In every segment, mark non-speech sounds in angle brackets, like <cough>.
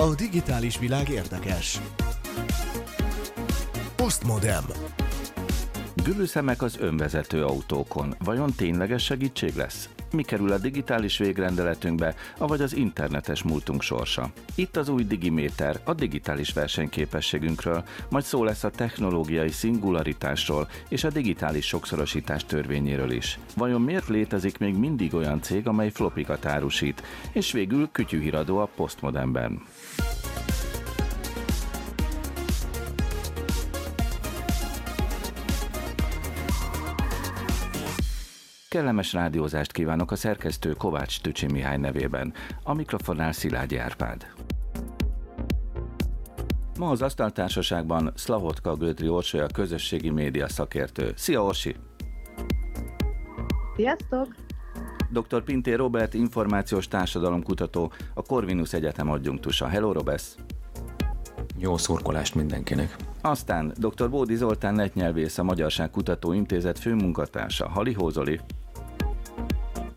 A digitális világ érdekes. Postmodem. Gülőszemek az önvezető autókon. Vajon tényleges segítség lesz? Mi kerül a digitális végrendeletünkbe, avagy az internetes múltunk sorsa? Itt az új Digiméter, a digitális versenyképességünkről, majd szó lesz a technológiai szingularitásról és a digitális sokszorosítás törvényéről is. Vajon miért létezik még mindig olyan cég, amely flopikat árusít? És végül kütyűhíradó a postmodernben. Kellemes rádiózást kívánok a szerkesztő Kovács Tücsi Mihály nevében, a mikrofonnál Szilágyi Árpád. Ma az Asztaltársaságban Szlahotka Gödri Orsolya a közösségi média szakértő. Szia Orsi! Sziasztok! Dr. Pinté Robert, információs társadalomkutató, a Corvinus Egyetem adjunktusa. Hello, Robesz! Jó szurkolást mindenkinek! Aztán dr. Bódi Zoltán netnyelvész, a Magyarság Kutató Intézet főmunkatársa. Halihó Zoli!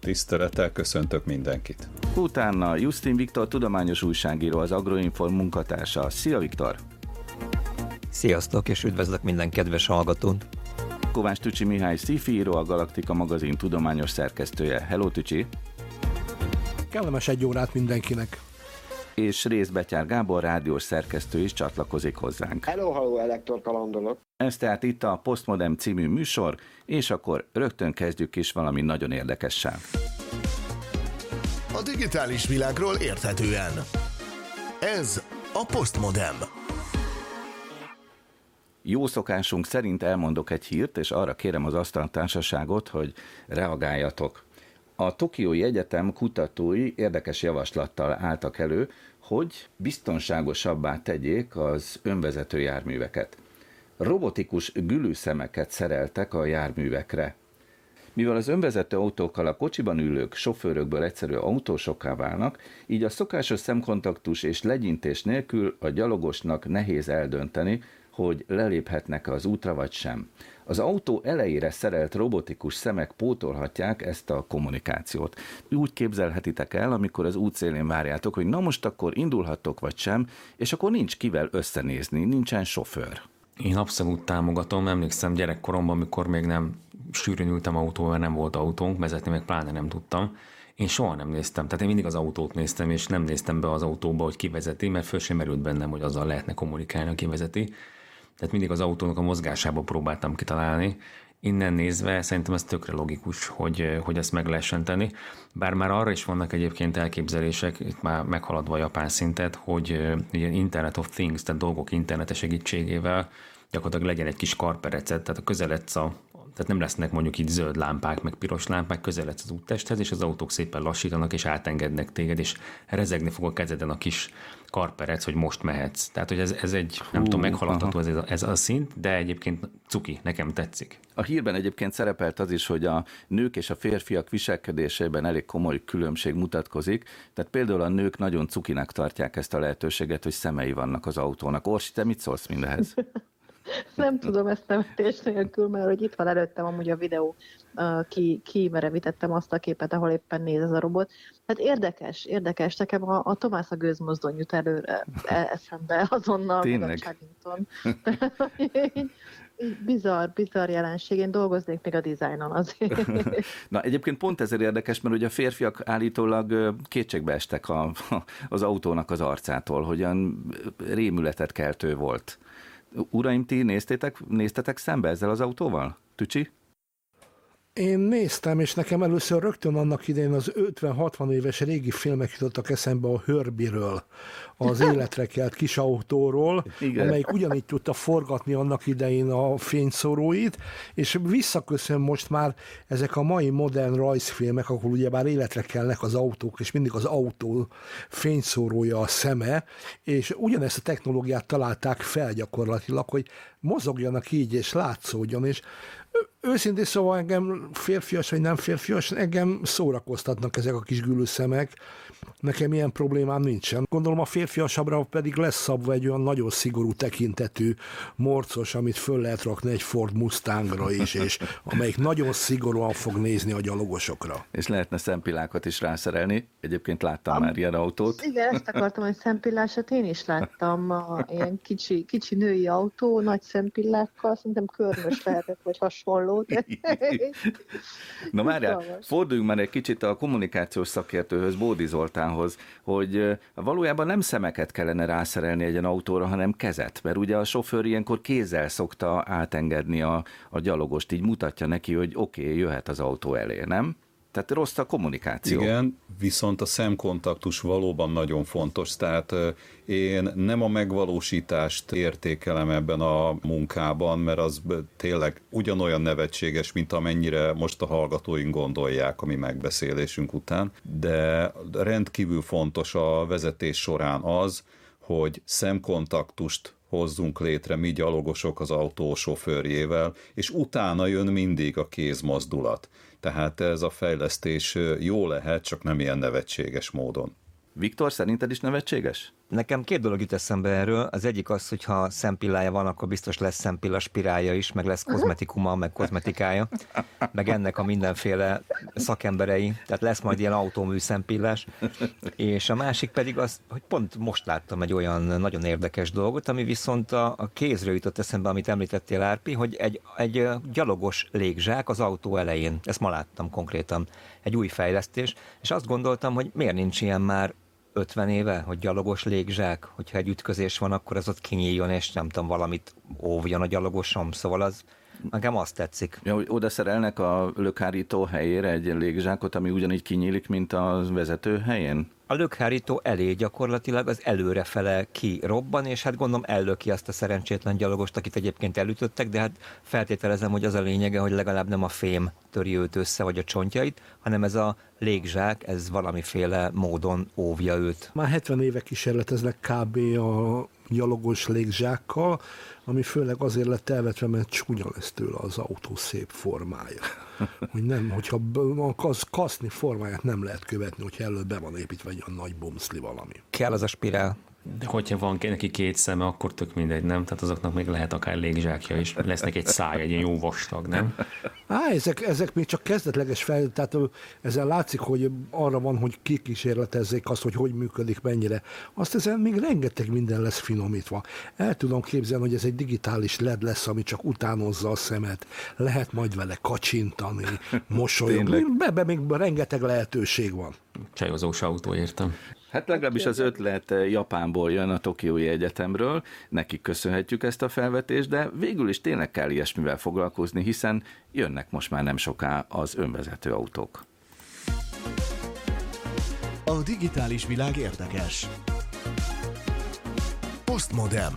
Tisztelettel köszöntök mindenkit. Utána Justin Viktor tudományos újságíró, az Agroinform munkatársa. Szia Viktor! Sziasztok, és üdvözlök minden kedves hallgatót! Kovács Tücsi Mihály Szifíró, a Galaktika magazin tudományos szerkesztője. Hello Tücsi! Kellemes egy órát mindenkinek! És Részbetyár Gábor rádiós szerkesztő is csatlakozik hozzánk. Hello, hello, elektor kalandolok. Ez tehát itt a Postmodem című műsor, és akkor rögtön kezdjük is valami nagyon érdekessel. A digitális világról érthetően. Ez a Postmodem. Jó szokásunk szerint elmondok egy hírt, és arra kérem az asztaltársaságot, hogy reagáljatok. A Tokiói Egyetem kutatói érdekes javaslattal álltak elő, hogy biztonságosabbá tegyék az önvezető járműveket. Robotikus gülőszemeket szereltek a járművekre. Mivel az önvezető autókkal a kocsiban ülők sofőrökből egyszerű autósokká válnak, így a szokásos szemkontaktus és legyintés nélkül a gyalogosnak nehéz eldönteni, hogy leléphetnek az útra vagy sem. Az autó elejére szerelt robotikus szemek pótolhatják ezt a kommunikációt. Úgy képzelhetitek el, amikor az útszélén várjátok, hogy na most akkor indulhatok vagy sem, és akkor nincs kivel összenézni, nincsen sofőr. Én abszolút támogatom, emlékszem gyerekkoromban, amikor még nem sűrűn ültem autóval, mert nem volt autónk, vezetni meg pláne nem tudtam. Én soha nem néztem, tehát én mindig az autót néztem, és nem néztem be az autóba, hogy kivezeti, mert föl sem merült bennem, hogy azzal lehetne kommunikálni, aki vezeti tehát mindig az autónak a mozgásába próbáltam kitalálni. Innen nézve szerintem ez tökre logikus, hogy, hogy ezt meg lehessen tenni. Bár már arra is vannak egyébként elképzelések, itt már meghaladva a japán szintet, hogy ugye Internet of Things, tehát dolgok internete segítségével gyakorlatilag legyen egy kis karperecet, tehát a közeledsz a, tehát nem lesznek mondjuk itt zöld lámpák, meg piros lámpák, közeledsz az úttesthez, és az autók szépen lassítanak, és átengednek téged, és rezegni fog a kezeden a kis karperec, hogy most mehetsz. Tehát, hogy ez, ez egy, Hú, nem tudom, meghaladható ez, ez a szint, de egyébként cuki, nekem tetszik. A hírben egyébként szerepelt az is, hogy a nők és a férfiak viselkedésében elég komoly különbség mutatkozik. Tehát például a nők nagyon cukinak tartják ezt a lehetőséget, hogy szemei vannak az autónak. Orsi, te mit szólsz mindehez? <laughs> nem tudom ezt temetés nélkül, mert hogy itt van előttem amúgy a videó, ki, ki merevítettem azt a képet, ahol éppen néz ez a robot. Hát érdekes, érdekes. Nekem a, a Tomás a gőzmozdony jut előre e, eszembe azonnal. Tényleg? <laughs> bizarr, bizarr jelenség. Én dolgoznék még a dizájnon azért. <laughs> Na egyébként pont ezért érdekes, mert ugye a férfiak állítólag kétségbe estek a, az autónak az arcától, hogyan rémületet keltő volt. Uraim, ti néztétek, néztetek szembe ezzel az autóval? Tücsi? Én néztem, és nekem először rögtön annak idején az 50-60 éves régi filmek jutottak eszembe a Hörbiről, az <laughs> életre kelt kis autóról, Igen. amelyik ugyanígy tudta forgatni annak idején a fényszóróit, és visszaköszön most már ezek a mai modern rajzfilmek, ahol ugye már életre kelnek az autók, és mindig az autó fényszórója a szeme, és ugyanezt a technológiát találták fel gyakorlatilag, hogy mozogjanak így, és látszódjon, és őszintén szóval engem férfias vagy nem férfias, engem szórakoztatnak ezek a kis gülőszemek, Nekem ilyen problémám nincsen. Gondolom a férfiasabbra pedig lesz szabva egy olyan nagyon szigorú tekintetű morcos, amit föl lehet rakni egy Ford Mustangra is, és amelyik nagyon szigorúan fog nézni a gyalogosokra. És lehetne szempillákat is rászerelni. Egyébként láttam Am, már ilyen autót. Igen, ezt akartam, hogy szempillásat én is láttam. A, ilyen kicsi, kicsi női autó, nagy szempillákkal, szerintem körmös lehetett, vagy hasonló. De... Na már forduljunk már egy kicsit a kommunikációs szakértőhöz, Bódi Zoltánhoz, hogy valójában nem szemeket kellene rászerelni egy ilyen autóra, hanem kezet, mert ugye a sofőr ilyenkor kézzel szokta átengedni a, a gyalogost, így mutatja neki, hogy oké, okay, jöhet az autó elé, nem? Tehát rossz a kommunikáció. Igen, viszont a szemkontaktus valóban nagyon fontos. Tehát én nem a megvalósítást értékelem ebben a munkában, mert az tényleg ugyanolyan nevetséges, mint amennyire most a hallgatóink gondolják a mi megbeszélésünk után, de rendkívül fontos a vezetés során az, hogy szemkontaktust hozzunk létre mi gyalogosok az autó sofőrjével, és utána jön mindig a kézmozdulat. Tehát ez a fejlesztés jó lehet, csak nem ilyen nevetséges módon. Viktor, szerinted is nevetséges? Nekem két dolog jut eszembe erről. Az egyik az, hogy ha szempillája van, akkor biztos lesz szempilla spirálja is, meg lesz kozmetikuma, meg kozmetikája, meg ennek a mindenféle szakemberei, tehát lesz majd ilyen autómű szempillás. És a másik pedig az, hogy pont most láttam egy olyan nagyon érdekes dolgot, ami viszont a, a kézről jutott eszembe, amit említettél, Árpi, hogy egy, egy gyalogos légzsák az autó elején. Ezt ma láttam konkrétan. Egy új fejlesztés, és azt gondoltam, hogy miért nincs ilyen már 50 éve, hogy gyalogos légzsák, hogyha egy ütközés van, akkor az ott kinyíljon, és nem tudom, valamit óvjon a gyalogosom, szóval az nekem azt tetszik. Ja, oda szerelnek a lökhárító helyére egy légzsákot, ami ugyanígy kinyílik, mint a vezető helyén? a lökhárító elé gyakorlatilag az előrefele kirobban, és hát gondolom ellöki azt a szerencsétlen gyalogost, akit egyébként elütöttek, de hát feltételezem, hogy az a lényege, hogy legalább nem a fém töri őt össze, vagy a csontjait, hanem ez a légzsák, ez valamiféle módon óvja őt. Már 70 éve kísérleteznek kb. a gyalogos légzsákkal, ami főleg azért lett elvetve, mert csúnya lesz tőle az autó szép formája. <laughs> Hogy nem, hogyha a kaszni formáját nem lehet követni, hogyha előbb be van építve egy olyan nagy bomszli valami. Kell az a spirál. De hogyha van neki két szeme, akkor tök mindegy, nem? Tehát azoknak még lehet akár légzsákja is, lesznek egy száj, egy ilyen jó vastag, nem? Á, ezek, ezek még csak kezdetleges fel, tehát ezzel látszik, hogy arra van, hogy kikísérletezzék azt, hogy hogy működik, mennyire. Azt ezen még rengeteg minden lesz finomítva. El tudom képzelni, hogy ez egy digitális LED lesz, ami csak utánozza a szemet. Lehet majd vele kacsintani, mosolyogni. Be, még rengeteg lehetőség van. Csajozós autó, értem. Hát legalábbis az ötlet eh, Japánból jön a Tokiói Egyetemről, nekik köszönhetjük ezt a felvetést, de végül is tényleg kell ilyesmivel foglalkozni, hiszen jönnek most már nem soká az önvezető autók. A digitális világ érdekes. Postmodem.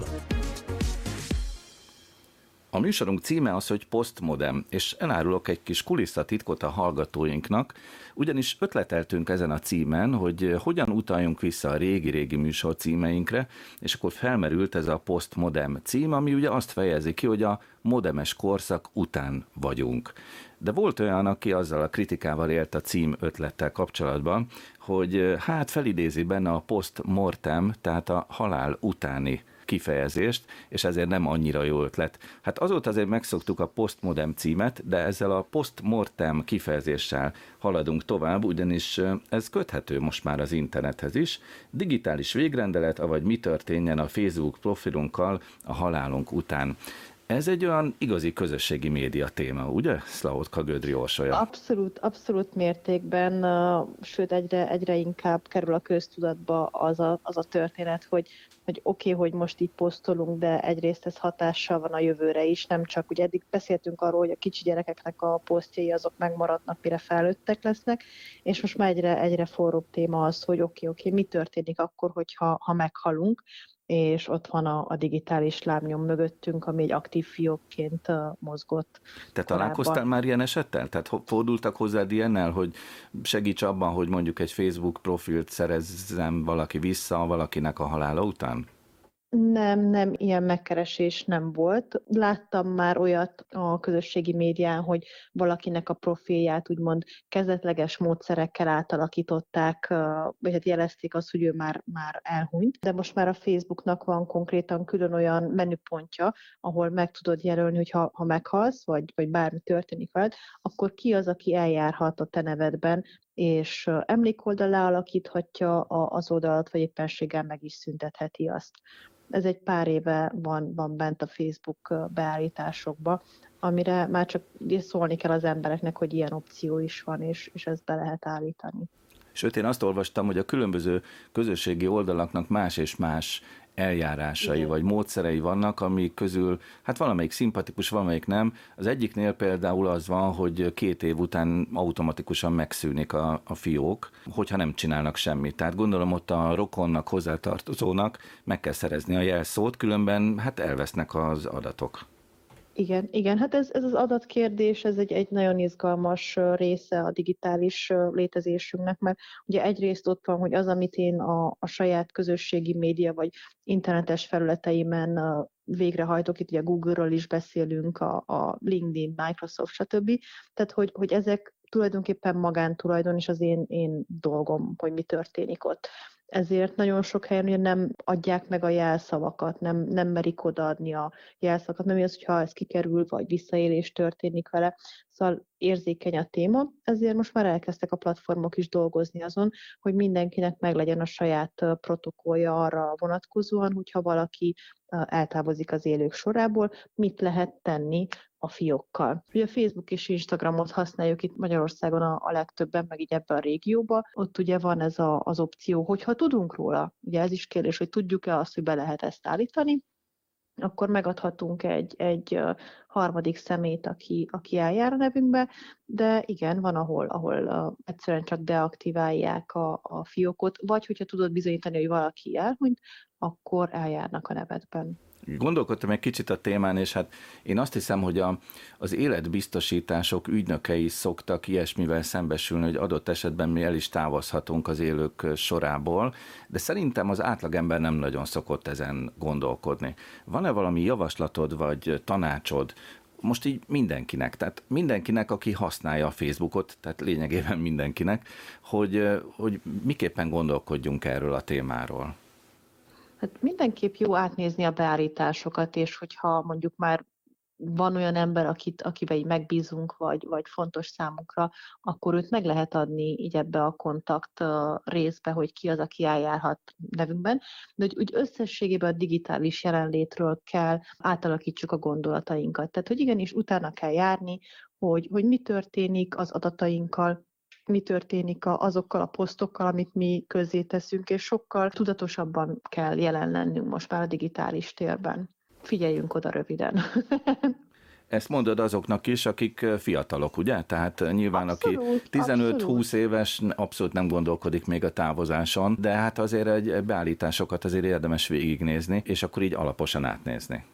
A műsorunk címe az, hogy Postmodem, és elárulok egy kis kulisszatitkot a hallgatóinknak, ugyanis ötleteltünk ezen a címen, hogy hogyan utaljunk vissza a régi-régi műsor címeinkre, és akkor felmerült ez a Postmodem cím, ami ugye azt fejezi ki, hogy a modemes korszak után vagyunk. De volt olyan, aki azzal a kritikával élt a cím ötlettel kapcsolatban, hogy hát felidézi benne a post-mortem, tehát a halál utáni kifejezést, és ezért nem annyira jó ötlet. Hát azóta azért megszoktuk a postmodem címet, de ezzel a postmortem kifejezéssel haladunk tovább, ugyanis ez köthető most már az internethez is. Digitális végrendelet, avagy mi történjen a Facebook profilunkkal a halálunk után. Ez egy olyan igazi közösségi média téma, ugye, Szlahotka Gödri Orsolya? Abszolút, abszolút mértékben, sőt egyre, egyre inkább kerül a köztudatba az a, az a történet, hogy, hogy oké, okay, hogy most így posztolunk, de egyrészt ez hatással van a jövőre is, nem csak, ugye eddig beszéltünk arról, hogy a kicsi gyerekeknek a posztjai azok megmaradnak, mire felnőttek lesznek, és most már egyre, egyre forróbb téma az, hogy oké, okay, oké, okay, mi történik akkor, hogyha ha meghalunk, és ott van a, a digitális lábnyom mögöttünk, ami egy aktív fiókként mozgott. Te korábban. találkoztál már ilyen esettel? Tehát fordultak hozzád ilyennel, hogy segíts abban, hogy mondjuk egy Facebook profilt szerezzem valaki vissza valakinek a halála után? Nem, nem, ilyen megkeresés nem volt. Láttam már olyat a közösségi médián, hogy valakinek a profilját úgymond kezdetleges módszerekkel átalakították, vagy hát jelezték azt, hogy ő már, már elhunyt. De most már a Facebooknak van konkrétan külön olyan menüpontja, ahol meg tudod jelölni, hogy ha, ha meghalsz, vagy, vagy bármi történik veled, akkor ki az, aki eljárhat a te nevedben, és emlékoldalá alakíthatja az oldalat, vagy éppenséggel meg is szüntetheti azt. Ez egy pár éve van, van bent a Facebook beállításokba, amire már csak szólni kell az embereknek, hogy ilyen opció is van, és, és ezt be lehet állítani. Sőt, én azt olvastam, hogy a különböző közösségi oldalaknak más és más eljárásai Igen. vagy módszerei vannak, amik közül hát valamelyik szimpatikus, valamelyik nem. Az egyiknél például az van, hogy két év után automatikusan megszűnik a, a fiók, hogyha nem csinálnak semmit. Tehát gondolom ott a rokonnak, hozzátartozónak meg kell szerezni a jelszót, különben hát elvesznek az adatok. Igen, igen, hát ez, ez az adatkérdés, ez egy, egy nagyon izgalmas része a digitális létezésünknek, mert ugye egyrészt ott van, hogy az, amit én a, a saját közösségi média vagy internetes felületeimen végrehajtok, itt ugye Google-ről is beszélünk, a, a LinkedIn, Microsoft, stb. Tehát, hogy, hogy ezek tulajdonképpen magántulajdon, és az én, én dolgom, hogy mi történik ott ezért nagyon sok helyen ugye nem adják meg a jelszavakat, nem, nem merik odaadni a jelszavakat, nem az, hogyha ez kikerül, vagy visszaélés történik vele, szóval érzékeny a téma, ezért most már elkezdtek a platformok is dolgozni azon, hogy mindenkinek meglegyen a saját protokollja arra vonatkozóan, hogyha valaki eltávozik az élők sorából, mit lehet tenni a fiókkal. Ugye a Facebook és Instagramot használjuk itt Magyarországon a, a legtöbben, meg így ebben a régióban. Ott ugye van ez a, az opció, hogyha tudunk róla, ugye ez is kérdés, hogy tudjuk-e azt, hogy be lehet ezt állítani, akkor megadhatunk egy, egy harmadik szemét, aki, aki eljár a nevünkbe, de igen, van, ahol, ahol egyszerűen csak deaktiválják a, a fiókot, vagy hogyha tudod bizonyítani, hogy valaki elhunyt, akkor eljárnak a nevedben. Gondolkodtam egy kicsit a témán, és hát én azt hiszem, hogy a, az életbiztosítások ügynökei szoktak ilyesmivel szembesülni, hogy adott esetben mi el is távozhatunk az élők sorából, de szerintem az átlagember nem nagyon szokott ezen gondolkodni. Van-e valami javaslatod vagy tanácsod, most így mindenkinek, tehát mindenkinek, aki használja a Facebookot, tehát lényegében mindenkinek, hogy, hogy miképpen gondolkodjunk erről a témáról. Hát mindenképp jó átnézni a beállításokat, és hogyha mondjuk már van olyan ember, akit, akivel így megbízunk, vagy, vagy fontos számunkra, akkor őt meg lehet adni így ebbe a kontakt részbe, hogy ki az, aki eljárhat nevünkben, de hogy úgy összességében a digitális jelenlétről kell átalakítsuk a gondolatainkat. Tehát, hogy igenis utána kell járni, hogy, hogy mi történik az adatainkkal, mi történik azokkal a posztokkal, amit mi közzé teszünk, és sokkal tudatosabban kell jelen lennünk most már a digitális térben. Figyeljünk oda röviden. <laughs> Ezt mondod azoknak is, akik fiatalok, ugye? Tehát nyilván abszolút, aki 15-20 éves abszolút nem gondolkodik még a távozáson, de hát azért egy beállításokat azért érdemes végignézni, és akkor így alaposan átnézni.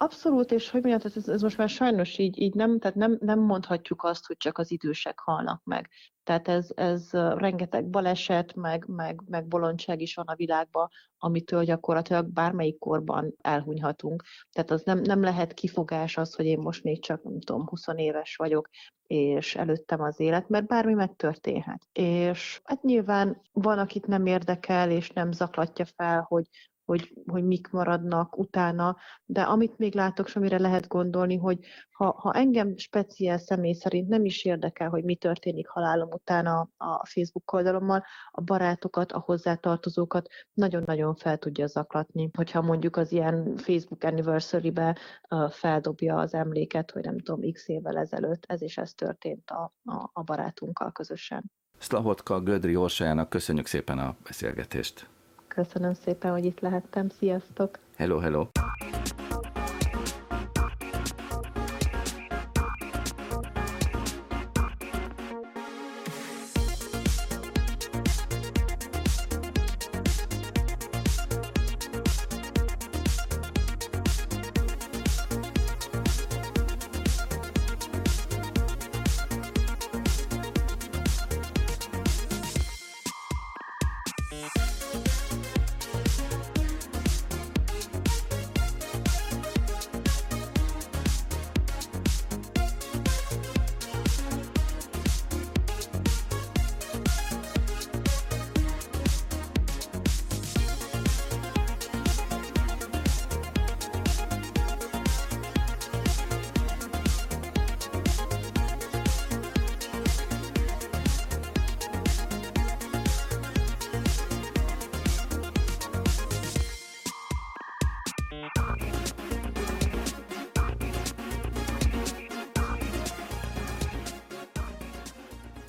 Abszolút, és hogy mondjam, ez, ez most már sajnos így, így nem, tehát nem, nem mondhatjuk azt, hogy csak az idősek halnak meg. Tehát ez, ez rengeteg baleset, meg, meg, meg bolondság is van a világban, amitől gyakorlatilag bármelyik korban elhunyhatunk. Tehát az nem, nem lehet kifogás az, hogy én most még csak, nem tudom, 20 éves vagyok, és előttem az élet, mert bármi megtörténhet. És hát nyilván van, akit nem érdekel, és nem zaklatja fel, hogy hogy, hogy mik maradnak utána, de amit még látok, és amire lehet gondolni, hogy ha, ha engem speciál személy szerint nem is érdekel, hogy mi történik halálom után a, a Facebook oldalommal, a barátokat, a hozzátartozókat nagyon-nagyon fel tudja zaklatni. Hogyha mondjuk az ilyen Facebook anniversary-be uh, feldobja az emléket, hogy nem tudom, x évvel ezelőtt ez is ez történt a, a, a barátunkkal közösen. Szlahotka Gödri Orsajának köszönjük szépen a beszélgetést. Köszönöm szépen, hogy itt lehettem. Sziasztok! Hello, hello!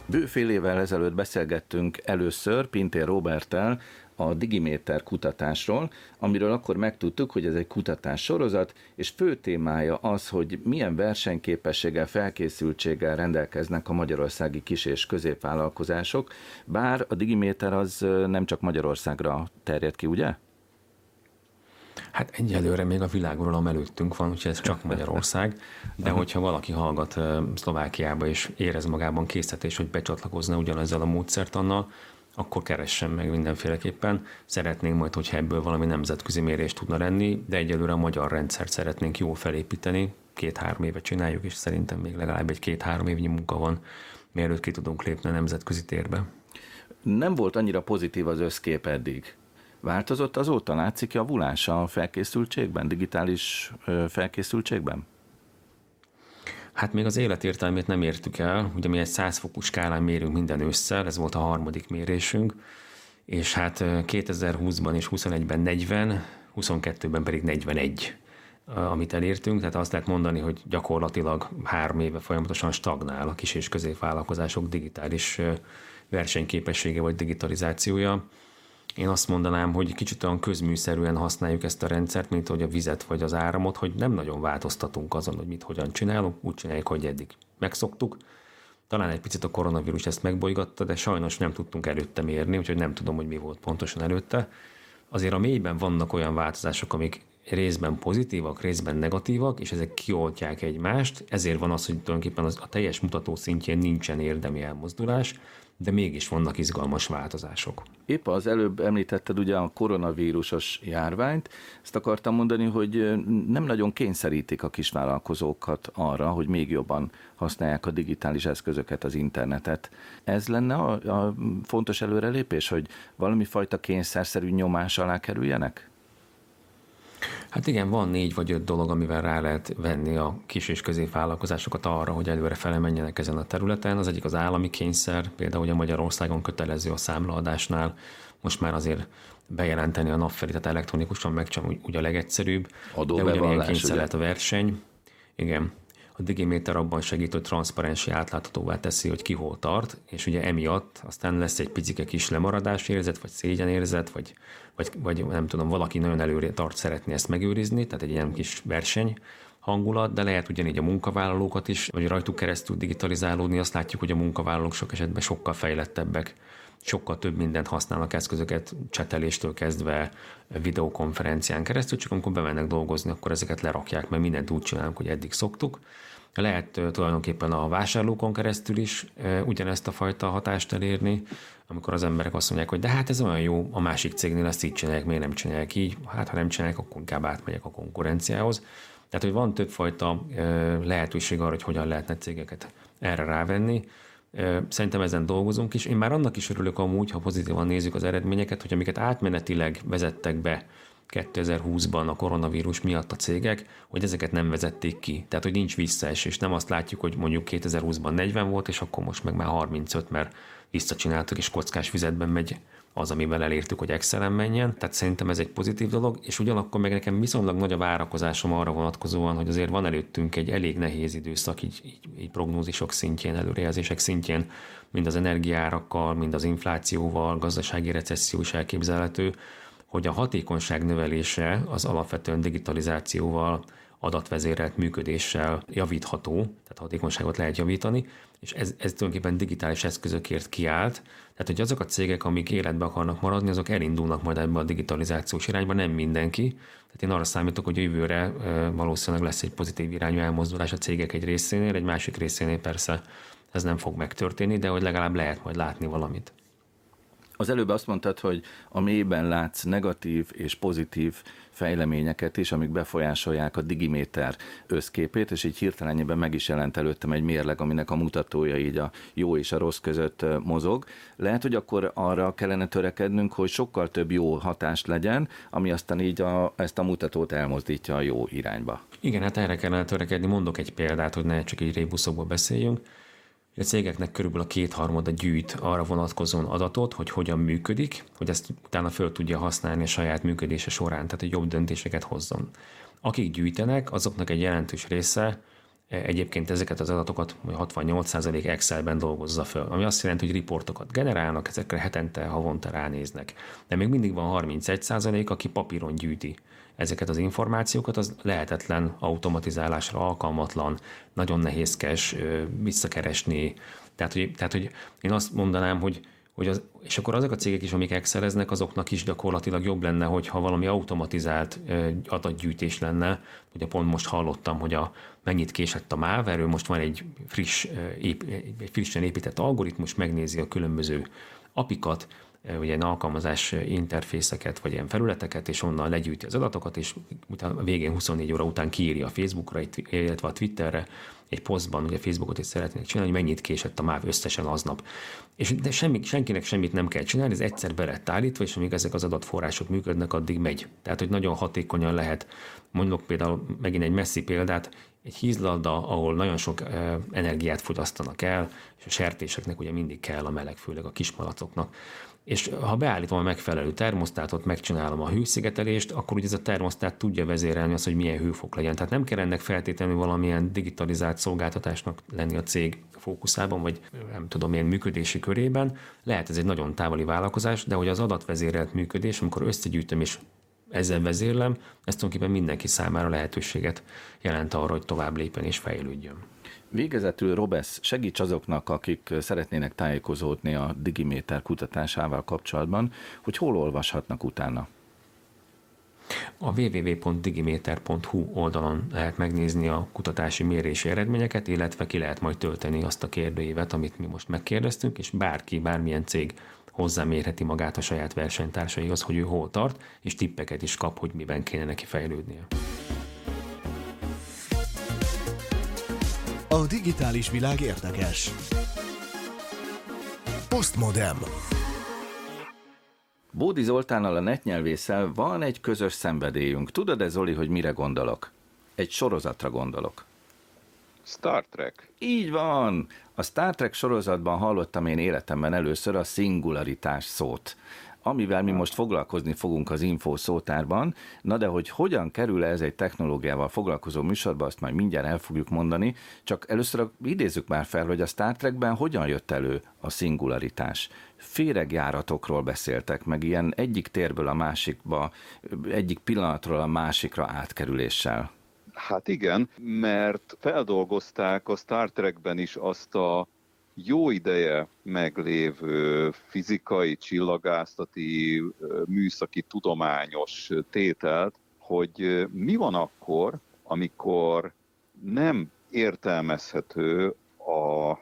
Bőfél évvel ezelőtt beszélgettünk először Pintér Robertel a Digiméter kutatásról, amiről akkor megtudtuk, hogy ez egy kutatás sorozat, és fő témája az, hogy milyen versenyképességgel, felkészültséggel rendelkeznek a magyarországi kis- és középvállalkozások, bár a Digiméter az nem csak Magyarországra terjed ki, ugye? Hát egyelőre még a világuralom előttünk van, úgyhogy ez csak Magyarország, de hogyha valaki hallgat Szlovákiába és érez magában készítés, hogy becsatlakozna ugyanezzel a módszertannal, akkor keressen meg mindenféleképpen. Szeretnénk majd, hogyha ebből valami nemzetközi mérést tudna lenni, de egyelőre a magyar rendszert szeretnénk jól felépíteni. Két-három éve csináljuk, és szerintem még legalább egy két-három évnyi munka van, mielőtt ki tudunk lépni a nemzetközi térbe. Nem volt annyira pozitív az összkép eddig. Változott azóta? Látszik javulás a felkészültségben, digitális felkészültségben? Hát még az életértelmét nem értük el, ugye mi egy 100 fokú skálán mérünk minden ősszel, ez volt a harmadik mérésünk, és hát 2020-ban és 21-ben 40, 22-ben pedig 41 amit elértünk, tehát azt lehet mondani, hogy gyakorlatilag három éve folyamatosan stagnál a kis és középvállalkozások digitális versenyképessége vagy digitalizációja. Én azt mondanám, hogy kicsit olyan közműszerűen használjuk ezt a rendszert, mint hogy a vizet vagy az áramot, hogy nem nagyon változtatunk azon, hogy mit hogyan csinálunk, úgy csináljuk, hogy eddig megszoktuk. Talán egy picit a koronavírus ezt megbolygatta, de sajnos nem tudtunk előtte mérni, úgyhogy nem tudom, hogy mi volt pontosan előtte. Azért a mélyben vannak olyan változások, amik részben pozitívak, részben negatívak, és ezek kioltják egymást, ezért van az, hogy tulajdonképpen a teljes mutató szintjén nincsen érdemi elmozdulás, de mégis vannak izgalmas változások. Épp az előbb említetted ugye a koronavírusos járványt, ezt akartam mondani, hogy nem nagyon kényszerítik a kisvállalkozókat arra, hogy még jobban használják a digitális eszközöket, az internetet. Ez lenne a, a fontos előrelépés, hogy valami fajta kényszerszerű nyomás alá kerüljenek? Hát igen, van négy vagy öt dolog, amivel rá lehet venni a kis és középvállalkozásokat arra, hogy előre felemenjenek ezen a területen. Az egyik az állami kényszer, például ugye Magyarországon kötelező a számlaadásnál, most már azért bejelenteni a napfelé, tehát elektronikusan meg csak úgy a legegyszerűbb. De ugyanilyen kényszer lehet a verseny. Igen, a Digiméter abban segít, hogy transzparensi átláthatóvá teszi, hogy ki hol tart, és ugye emiatt aztán lesz egy picike kis lemaradás érzet, vagy szégyenérzet, vagy, vagy, vagy nem tudom, valaki nagyon előre tart szeretni ezt megőrizni, tehát egy ilyen kis verseny hangulat, de lehet ugyanígy a munkavállalókat is, vagy rajtuk keresztül digitalizálódni, azt látjuk, hogy a munkavállalók sok esetben sokkal fejlettebbek, sokkal több mindent használnak eszközöket, cseteléstől kezdve videokonferencián keresztül, csak amikor bemennek dolgozni, akkor ezeket lerakják, mert mindent úgy csinálunk, hogy eddig szoktuk. Lehet tulajdonképpen a vásárlókon keresztül is ugyanezt a fajta hatást elérni, amikor az emberek azt mondják, hogy de hát ez olyan jó, a másik cégnél ezt így csinálják, miért nem csinálják így, hát ha nem csinálják, akkor inkább átmegyek a konkurenciához. Tehát, hogy van többfajta lehetőség arra, hogy hogyan lehetne cégeket erre rávenni. Szerintem ezen dolgozunk is. Én már annak is örülök amúgy, ha pozitívan nézzük az eredményeket, hogy amiket átmenetileg vezettek be 2020-ban a koronavírus miatt a cégek, hogy ezeket nem vezették ki. Tehát, hogy nincs visszaesés. Nem azt látjuk, hogy mondjuk 2020-ban 40 volt, és akkor most meg már 35, mert visszacsináltak, és kockás fizetben megy az, amivel elértük, hogy excel menjen. Tehát szerintem ez egy pozitív dolog, és ugyanakkor meg nekem viszonylag nagy a várakozásom arra vonatkozóan, hogy azért van előttünk egy elég nehéz időszak, így, így, így prognózisok szintjén, előrejelzések szintjén, mind az energiárakkal, mind az inflációval, gazdasági recesszió is elképzelhető, hogy a hatékonyság növelése az alapvetően digitalizációval, adatvezérelt működéssel javítható, tehát hatékonyságot lehet javítani, és ez, ez tulajdonképpen digitális eszközökért kiállt, tehát hogy azok a cégek, amik életbe akarnak maradni, azok elindulnak majd ebbe a digitalizációs irányba, nem mindenki. Tehát én arra számítok, hogy jövőre valószínűleg lesz egy pozitív irányú elmozdulás a cégek egy részénél, egy másik részénél persze ez nem fog megtörténni, de hogy legalább lehet majd látni valamit. Az előbb azt mondtad, hogy a mélyben látsz negatív és pozitív fejleményeket is, amik befolyásolják a digiméter összképét, és így hirtelenjében meg is jelent előttem egy mérleg, aminek a mutatója így a jó és a rossz között mozog. Lehet, hogy akkor arra kellene törekednünk, hogy sokkal több jó hatást legyen, ami aztán így a, ezt a mutatót elmozdítja a jó irányba. Igen, hát erre kellene törekedni. Mondok egy példát, hogy ne csak így rébuszokból beszéljünk. A cégeknek körülbelül a kétharmada gyűjt arra vonatkozóan adatot, hogy hogyan működik, hogy ezt utána föl tudja használni a saját működése során, tehát hogy jobb döntéseket hozzon. Akik gyűjtenek, azoknak egy jelentős része egyébként ezeket az adatokat 68% Excelben dolgozza föl, ami azt jelenti, hogy riportokat generálnak, ezekre hetente, havonta ránéznek. De még mindig van 31%, aki papíron gyűjti ezeket az információkat, az lehetetlen automatizálásra alkalmatlan, nagyon nehézkes visszakeresni. Tehát hogy, tehát, hogy én azt mondanám, hogy hogy az, és akkor azok a cégek is, amik exceleznek, azoknak is gyakorlatilag jobb lenne, hogyha valami automatizált adatgyűjtés lenne. Ugye pont most hallottam, hogy a, mennyit késett a MÁV, most van egy, friss, egy frissen épített algoritmus, megnézi a különböző apikat, ugye alkalmazás interfészeket, vagy ilyen felületeket, és onnan legyűjti az adatokat, és utána a végén 24 óra után kiírja a Facebookra, illetve a Twitterre, egy posztban, ugye Facebookot is szeretnék csinálni, hogy mennyit késett a MÁV összesen aznap. És de semmi, senkinek semmit nem kell csinálni, ez egyszer be lett állítva, és amíg ezek az adatforrások működnek, addig megy. Tehát, hogy nagyon hatékonyan lehet, mondok például megint egy messzi példát, egy hízlalda, ahol nagyon sok energiát fogyasztanak el, és a sertéseknek ugye mindig kell a meleg, főleg a kismalacoknak és ha beállítom a megfelelő termosztátot, megcsinálom a hőszigetelést, akkor ugye ez a termosztát tudja vezérelni azt, hogy milyen hőfok legyen. Tehát nem kell ennek feltétlenül valamilyen digitalizált szolgáltatásnak lenni a cég fókuszában, vagy nem tudom, milyen működési körében. Lehet ez egy nagyon távoli vállalkozás, de hogy az adatvezérelt működés, amikor összegyűjtöm és ezzel vezérlem, ez tulajdonképpen mindenki számára lehetőséget jelent arra, hogy tovább lépjen és fejlődjön. Végezetül, Robesz, segíts azoknak, akik szeretnének tájékozódni a Digiméter kutatásával kapcsolatban, hogy hol olvashatnak utána. A www.digimeter.hu oldalon lehet megnézni a kutatási mérési eredményeket, illetve ki lehet majd tölteni azt a kérdőívet, amit mi most megkérdeztünk, és bárki, bármilyen cég hozzámérheti magát a saját versenytársaihoz, hogy ő hol tart, és tippeket is kap, hogy miben kéne neki fejlődnie. A digitális világ érdekes. Postmodem. Bódi Zoltánnal a netnyelvésszel van egy közös szenvedélyünk. Tudod-e, Zoli, hogy mire gondolok? Egy sorozatra gondolok. Star Trek. Így van! A Star Trek sorozatban hallottam én életemben először a szingularitás szót amivel mi most foglalkozni fogunk az info szótárban. Na de hogy hogyan kerül ez egy technológiával foglalkozó műsorba, azt majd mindjárt el fogjuk mondani, csak először idézzük már fel, hogy a Star Trekben hogyan jött elő a szingularitás. Féregjáratokról beszéltek, meg ilyen egyik térből a másikba, egyik pillanatról a másikra átkerüléssel. Hát igen, mert feldolgozták a Star Trekben is azt a jó ideje meglévő fizikai, csillagászati, műszaki, tudományos tételt, hogy mi van akkor, amikor nem értelmezhető a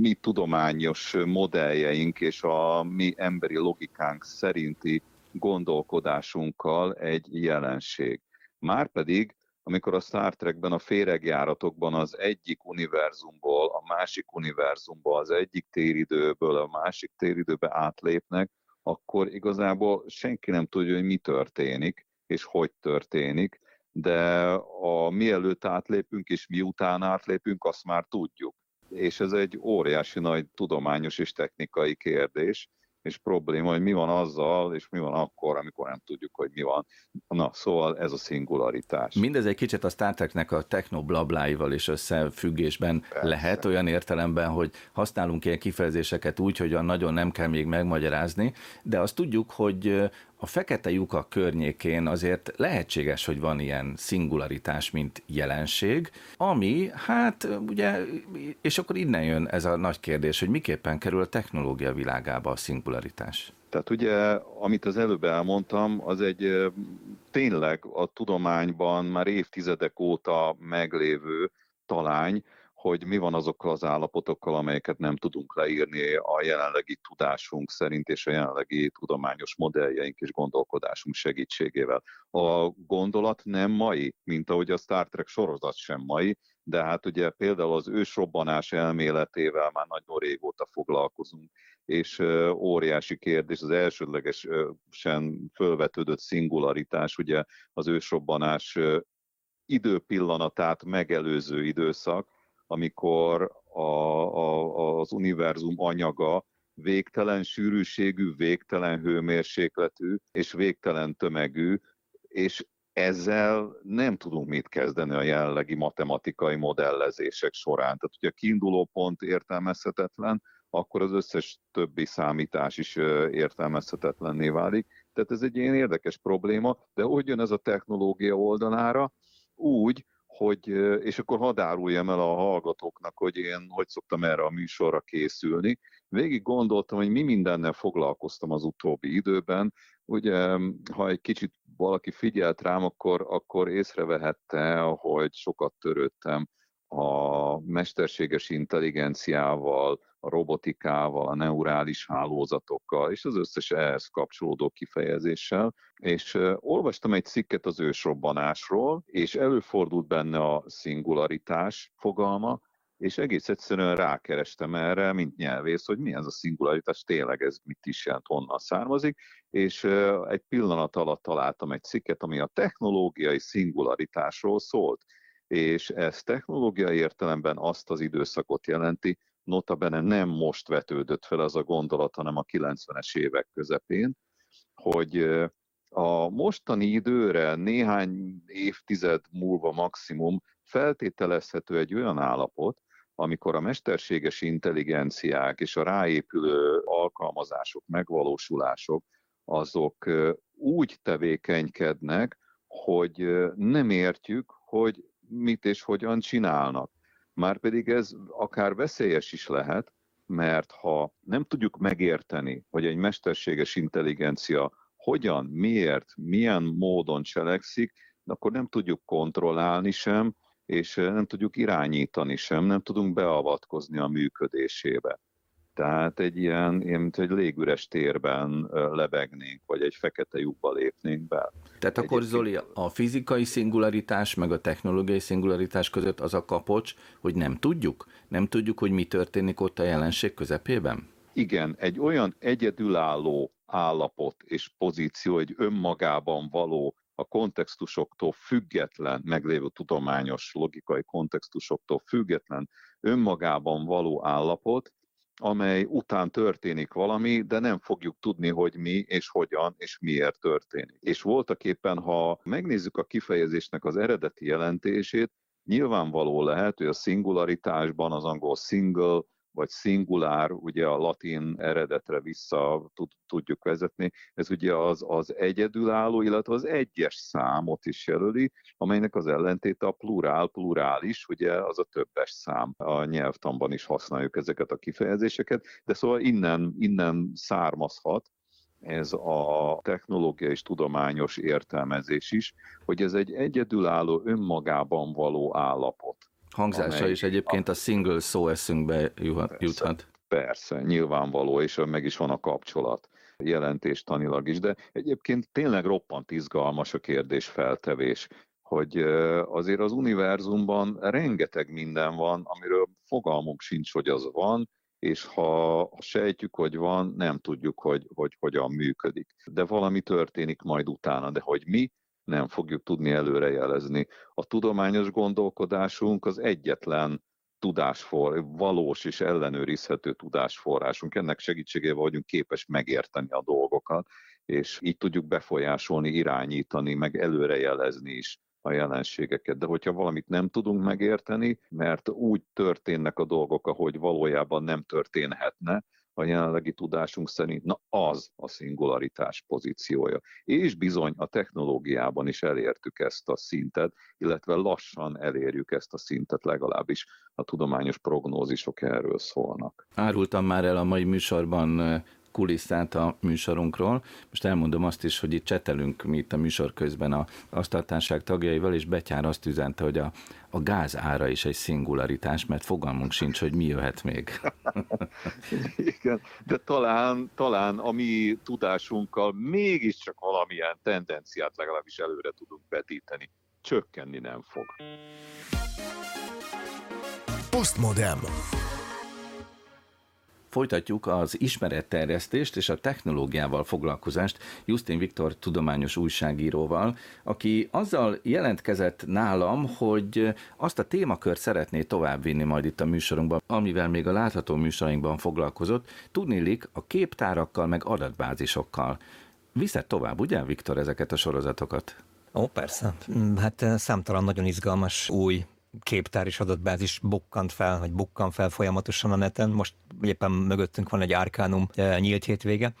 mi tudományos modelljeink és a mi emberi logikánk szerinti gondolkodásunkkal egy jelenség. Márpedig amikor a Star Trekben a féregjáratokban az egyik univerzumból a másik univerzumba, az egyik téridőből a másik téridőbe átlépnek, akkor igazából senki nem tudja, hogy mi történik, és hogy történik, de a mielőtt átlépünk, és miután átlépünk, azt már tudjuk. És ez egy óriási nagy tudományos és technikai kérdés, és probléma, hogy mi van azzal, és mi van akkor, amikor nem tudjuk, hogy mi van. Na, szóval ez a szingularitás. Mindez egy kicsit a Star Treknek a technoblabláival is összefüggésben Persze. lehet, olyan értelemben, hogy használunk ilyen kifejezéseket úgy, hogy nagyon nem kell még megmagyarázni, de azt tudjuk, hogy a fekete lyukak környékén azért lehetséges, hogy van ilyen szingularitás, mint jelenség, ami, hát ugye, és akkor innen jön ez a nagy kérdés, hogy miképpen kerül a technológia világába a szingularitás. Tehát ugye, amit az előbb elmondtam, az egy tényleg a tudományban már évtizedek óta meglévő talány, hogy mi van azokkal az állapotokkal, amelyeket nem tudunk leírni a jelenlegi tudásunk szerint és a jelenlegi tudományos modelljeink és gondolkodásunk segítségével. A gondolat nem mai, mint ahogy a Star Trek sorozat sem mai, de hát ugye például az ősrobbanás elméletével már nagyon régóta foglalkozunk, és óriási kérdés, az elsődlegesen fölvetődött szingularitás, ugye az ősrobbanás időpillanatát megelőző időszak, amikor a, a, az univerzum anyaga végtelen sűrűségű, végtelen hőmérsékletű és végtelen tömegű, és ezzel nem tudunk mit kezdeni a jelenlegi matematikai modellezések során. Tehát, hogyha kiinduló pont értelmezhetetlen, akkor az összes többi számítás is értelmezhetetlenné válik. Tehát ez egy ilyen érdekes probléma, de hogy jön ez a technológia oldalára? Úgy, hogy, és akkor hadd áruljam el a hallgatóknak, hogy én hogy szoktam erre a műsorra készülni. Végig gondoltam, hogy mi mindennel foglalkoztam az utóbbi időben. Ugye, ha egy kicsit valaki figyelt rám, akkor, akkor észrevehette, hogy sokat törődtem a mesterséges intelligenciával, a robotikával, a neurális hálózatokkal, és az összes ehhez kapcsolódó kifejezéssel. És olvastam egy cikket az ősrobbanásról, és előfordult benne a szingularitás fogalma, és egész egyszerűen rákerestem erre, mint nyelvész, hogy mi ez a szingularitás, tényleg ez mit is jelent, honnan származik, és egy pillanat alatt találtam egy cikket, ami a technológiai szingularitásról szólt, és ez technológiai értelemben azt az időszakot jelenti, notabene nem most vetődött fel az a gondolat, hanem a 90-es évek közepén, hogy a mostani időre néhány évtized múlva maximum feltételezhető egy olyan állapot, amikor a mesterséges intelligenciák és a ráépülő alkalmazások, megvalósulások, azok úgy tevékenykednek, hogy nem értjük, hogy mit és hogyan csinálnak. Márpedig ez akár veszélyes is lehet, mert ha nem tudjuk megérteni, hogy egy mesterséges intelligencia hogyan, miért, milyen módon cselekszik, akkor nem tudjuk kontrollálni sem, és nem tudjuk irányítani sem, nem tudunk beavatkozni a működésébe. Tehát egy ilyen, ilyen mint egy légüres térben lebegnénk, vagy egy fekete lyukba lépnénk be. Tehát akkor Egyébként... Zoli, a fizikai szingularitás meg a technológiai szingularitás között az a kapocs, hogy nem tudjuk? Nem tudjuk, hogy mi történik ott a jelenség közepében? Igen, egy olyan egyedülálló állapot és pozíció, egy önmagában való a kontextusoktól független, meglévő tudományos, logikai kontextusoktól független, önmagában való állapot, amely után történik valami, de nem fogjuk tudni, hogy mi és hogyan és miért történik. És voltak éppen, ha megnézzük a kifejezésnek az eredeti jelentését, nyilvánvaló lehet, hogy a szingularitásban az angol single vagy szingulár, ugye a latin eredetre vissza tud, tudjuk vezetni, ez ugye az, az egyedülálló, illetve az egyes számot is jelöli, amelynek az ellentéte a plurál, plurális, ugye az a többes szám. A nyelvtanban is használjuk ezeket a kifejezéseket, de szóval innen, innen származhat, ez a technológia és tudományos értelmezés is, hogy ez egy egyedülálló, önmagában való állapot Hangzása amely, is egyébként a single szó eszünkbe juthat. Persze, nyilvánvaló, és meg is van a kapcsolat jelentéstanilag is, de egyébként tényleg roppant izgalmas a kérdés feltevés, hogy azért az univerzumban rengeteg minden van, amiről fogalmunk sincs, hogy az van, és ha sejtjük, hogy van, nem tudjuk, hogy, hogy hogyan működik. De valami történik majd utána, de hogy mi, nem fogjuk tudni előrejelezni. A tudományos gondolkodásunk az egyetlen tudásfor, valós és ellenőrizhető tudásforrásunk. Ennek segítségével vagyunk képes megérteni a dolgokat, és így tudjuk befolyásolni, irányítani, meg előrejelezni is a jelenségeket. De hogyha valamit nem tudunk megérteni, mert úgy történnek a dolgok, ahogy valójában nem történhetne, a jelenlegi tudásunk szerint, na az a szingularitás pozíciója. És bizony a technológiában is elértük ezt a szintet, illetve lassan elérjük ezt a szintet, legalábbis a tudományos prognózisok erről szólnak. Árultam már el a mai műsorban kulisszát a műsorunkról. Most elmondom azt is, hogy itt csetelünk mi itt a műsor közben a asztaltárság tagjaival, és Betyár azt üzente, hogy a, a gáz ára is egy szingularitás, mert fogalmunk sincs, hogy mi jöhet még. <laughs> Igen, de talán, talán a mi tudásunkkal mégiscsak valamilyen tendenciát legalábbis előre tudunk vetíteni. Csökkenni nem fog. Postmodem. Folytatjuk az ismeretterjesztést és a technológiával foglalkozást Justin Viktor tudományos újságíróval, aki azzal jelentkezett nálam, hogy azt a témakört szeretné továbbvinni majd itt a műsorunkban, amivel még a látható műsorainkban foglalkozott, tudnélik a képtárakkal meg adatbázisokkal. Viszed tovább, ugye, Viktor, ezeket a sorozatokat? Ó, persze. Mm, hát számtalan nagyon izgalmas új képtár és adatbázis bukkant fel, vagy bukkan fel folyamatosan a neten. Most éppen mögöttünk van egy Arcanum nyílt hétvége,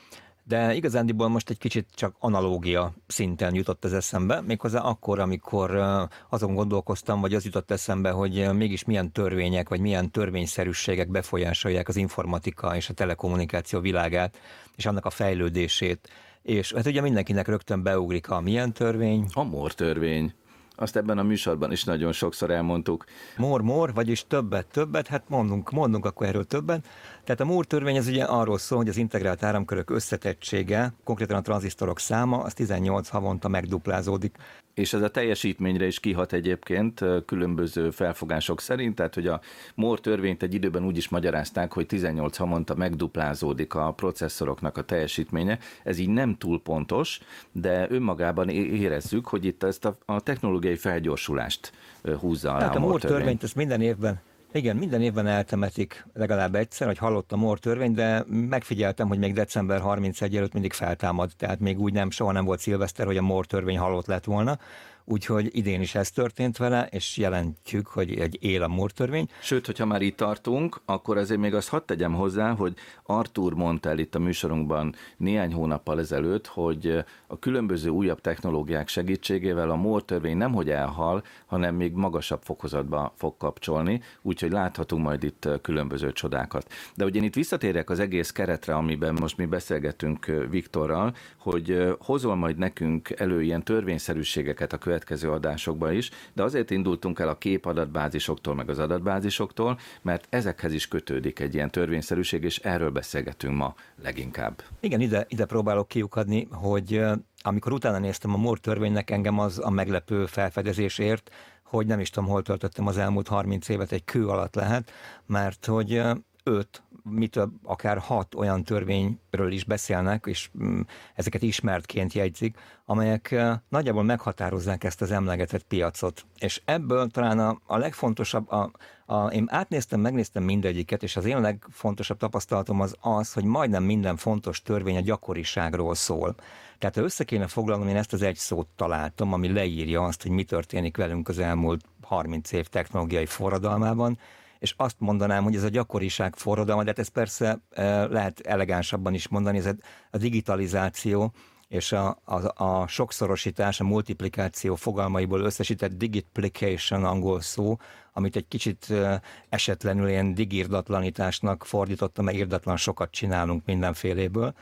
de igazándiból most egy kicsit csak analógia szinten jutott az eszembe, méghozzá akkor, amikor azon gondolkoztam, vagy az jutott eszembe, hogy mégis milyen törvények, vagy milyen törvényszerűségek befolyásolják az informatika és a telekommunikáció világát, és annak a fejlődését. És hát ugye mindenkinek rögtön beugrik a milyen törvény? A MOR törvény. Azt ebben a műsorban is nagyon sokszor elmondtuk. Mor, mor, vagyis többet, többet, hát mondunk, mondunk akkor erről többet. Tehát a Moore törvény az ugye arról szól, hogy az integrált áramkörök összetettsége, konkrétan a tranzisztorok száma, az 18 havonta megduplázódik. És ez a teljesítményre is kihat egyébként különböző felfogások szerint, tehát hogy a Moore törvényt egy időben úgy is magyarázták, hogy 18 havonta megduplázódik a processzoroknak a teljesítménye. Ez így nem túl pontos, de önmagában érezzük, hogy itt ezt a, a technológiai felgyorsulást húzza alá Tehát a, Moore törvényt, törvényt ezt minden évben igen, minden évben eltemetik legalább egyszer, hogy hallott a törvény, de megfigyeltem, hogy még december 31 előtt mindig feltámad, tehát még úgy nem, soha nem volt szilveszter, hogy a MOR törvény halott lett volna úgyhogy idén is ez történt vele, és jelentjük, hogy egy él a múrtörvény. Sőt, hogyha már itt tartunk, akkor azért még azt hadd tegyem hozzá, hogy Artur mondta el itt a műsorunkban néhány hónappal ezelőtt, hogy a különböző újabb technológiák segítségével a múrtörvény nem hogy elhal, hanem még magasabb fokozatba fog kapcsolni, úgyhogy láthatunk majd itt különböző csodákat. De hogy én itt visszatérek az egész keretre, amiben most mi beszélgetünk Viktorral, hogy hozol majd nekünk elő ilyen törvényszerűségeket a következő adásokban is, de azért indultunk el a képadatbázisoktól, meg az adatbázisoktól, mert ezekhez is kötődik egy ilyen törvényszerűség, és erről beszélgetünk ma leginkább. Igen, ide, ide próbálok kiukadni, hogy amikor utána néztem a Moore törvénynek, engem az a meglepő felfedezésért, hogy nem is tudom, hol töltöttem az elmúlt 30 évet, egy kő alatt lehet, mert hogy öt, mitől akár hat olyan törvényről is beszélnek, és mm, ezeket ismertként jegyzik, amelyek nagyjából meghatározzák ezt az emlegetett piacot. És ebből talán a, a legfontosabb, a, a, én átnéztem, megnéztem mindegyiket, és az én legfontosabb tapasztalatom az az, hogy majdnem minden fontos törvény a gyakoriságról szól. Tehát ha össze kéne foglalnom, én ezt az egy szót találtam, ami leírja azt, hogy mi történik velünk az elmúlt 30 év technológiai forradalmában, és azt mondanám, hogy ez a gyakoriság forradalma, de hát ez persze e, lehet elegánsabban is mondani, ez a digitalizáció, és a, a, a sokszorosítás, a multiplikáció fogalmaiból összesített digitplication angol szó, amit egy kicsit e, esetlenül ilyen digirdatlanításnak fordítottam, mert irdatlan sokat csinálunk mindenféléből.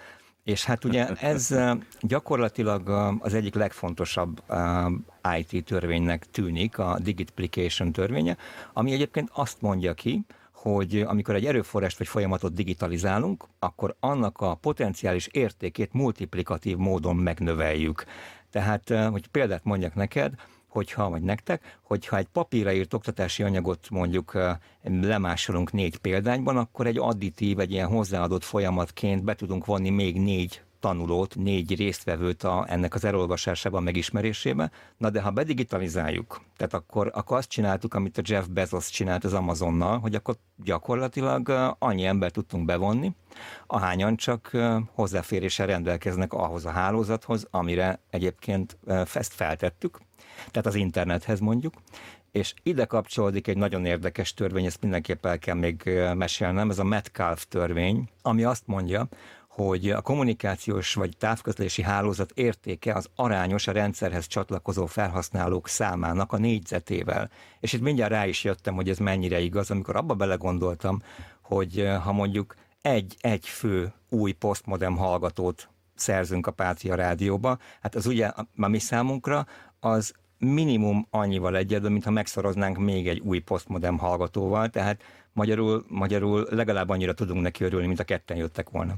És hát ugye ez <laughs> gyakorlatilag az egyik legfontosabb IT törvénynek tűnik, a Digitplication törvénye, ami egyébként azt mondja ki, hogy amikor egy erőforrást vagy folyamatot digitalizálunk, akkor annak a potenciális értékét multiplikatív módon megnöveljük. Tehát, hogy példát mondjak neked, hogyha, vagy nektek, hogyha egy papírra írt oktatási anyagot mondjuk lemásolunk négy példányban, akkor egy additív, egy ilyen hozzáadott folyamatként be tudunk vonni még négy tanulót, négy résztvevőt a, ennek az elolvasásában, megismerésébe. Na de ha bedigitalizáljuk, tehát akkor, akkor azt csináltuk, amit a Jeff Bezos csinált az Amazonnal, hogy akkor gyakorlatilag annyi ember tudtunk bevonni, ahányan csak hozzáféréssel rendelkeznek ahhoz a hálózathoz, amire egyébként ezt feltettük, tehát az internethez mondjuk, és ide kapcsolódik egy nagyon érdekes törvény, ezt mindenképp el kell még mesélnem, ez a Metcalf törvény, ami azt mondja, hogy a kommunikációs vagy távközlési hálózat értéke az arányos a rendszerhez csatlakozó felhasználók számának a négyzetével. És itt mindjárt rá is jöttem, hogy ez mennyire igaz, amikor abba belegondoltam, hogy ha mondjuk egy, egy fő új postmodem hallgatót szerzünk a Pátria Rádióba, hát az ugye a mi számunkra az minimum annyival egyedül, mintha megszoroznánk még egy új postmodem hallgatóval, tehát magyarul, magyarul legalább annyira tudunk neki örülni, mint a ketten jöttek volna.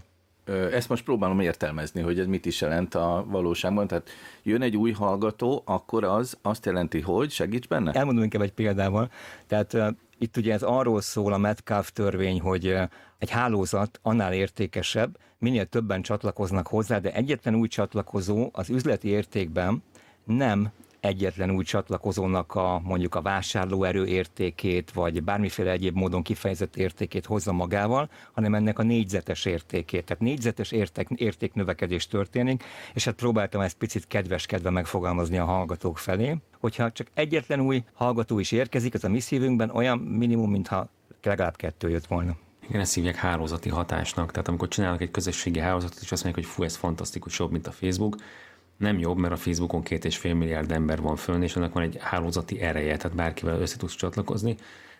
Ezt most próbálom értelmezni, hogy ez mit is jelent a valóságban. Tehát jön egy új hallgató, akkor az azt jelenti, hogy segíts benne? Elmondom inkább egy példával. Tehát uh, itt ugye ez arról szól a Metcalf törvény, hogy uh, egy hálózat annál értékesebb, minél többen csatlakoznak hozzá, de egyetlen új csatlakozó az üzleti értékben nem egyetlen új csatlakozónak a mondjuk a vásárlóerő értékét, vagy bármiféle egyéb módon kifejezett értékét hozza magával, hanem ennek a négyzetes értékét. Tehát négyzetes érték, értéknövekedés történik, és hát próbáltam ezt picit kedveskedve megfogalmazni a hallgatók felé, hogyha csak egyetlen új hallgató is érkezik, az a mi szívünkben olyan minimum, mintha legalább kettő jött volna. Igen, ezt hívják hálózati hatásnak. Tehát amikor csinálnak egy közösségi hálózatot, és azt mondják, hogy fú, ez fantasztikus, jobb, mint a Facebook, nem jobb, mert a Facebookon két és fél milliárd ember van fönn, és annak van egy hálózati ereje, tehát bárkivel össze tudsz csatlakozni.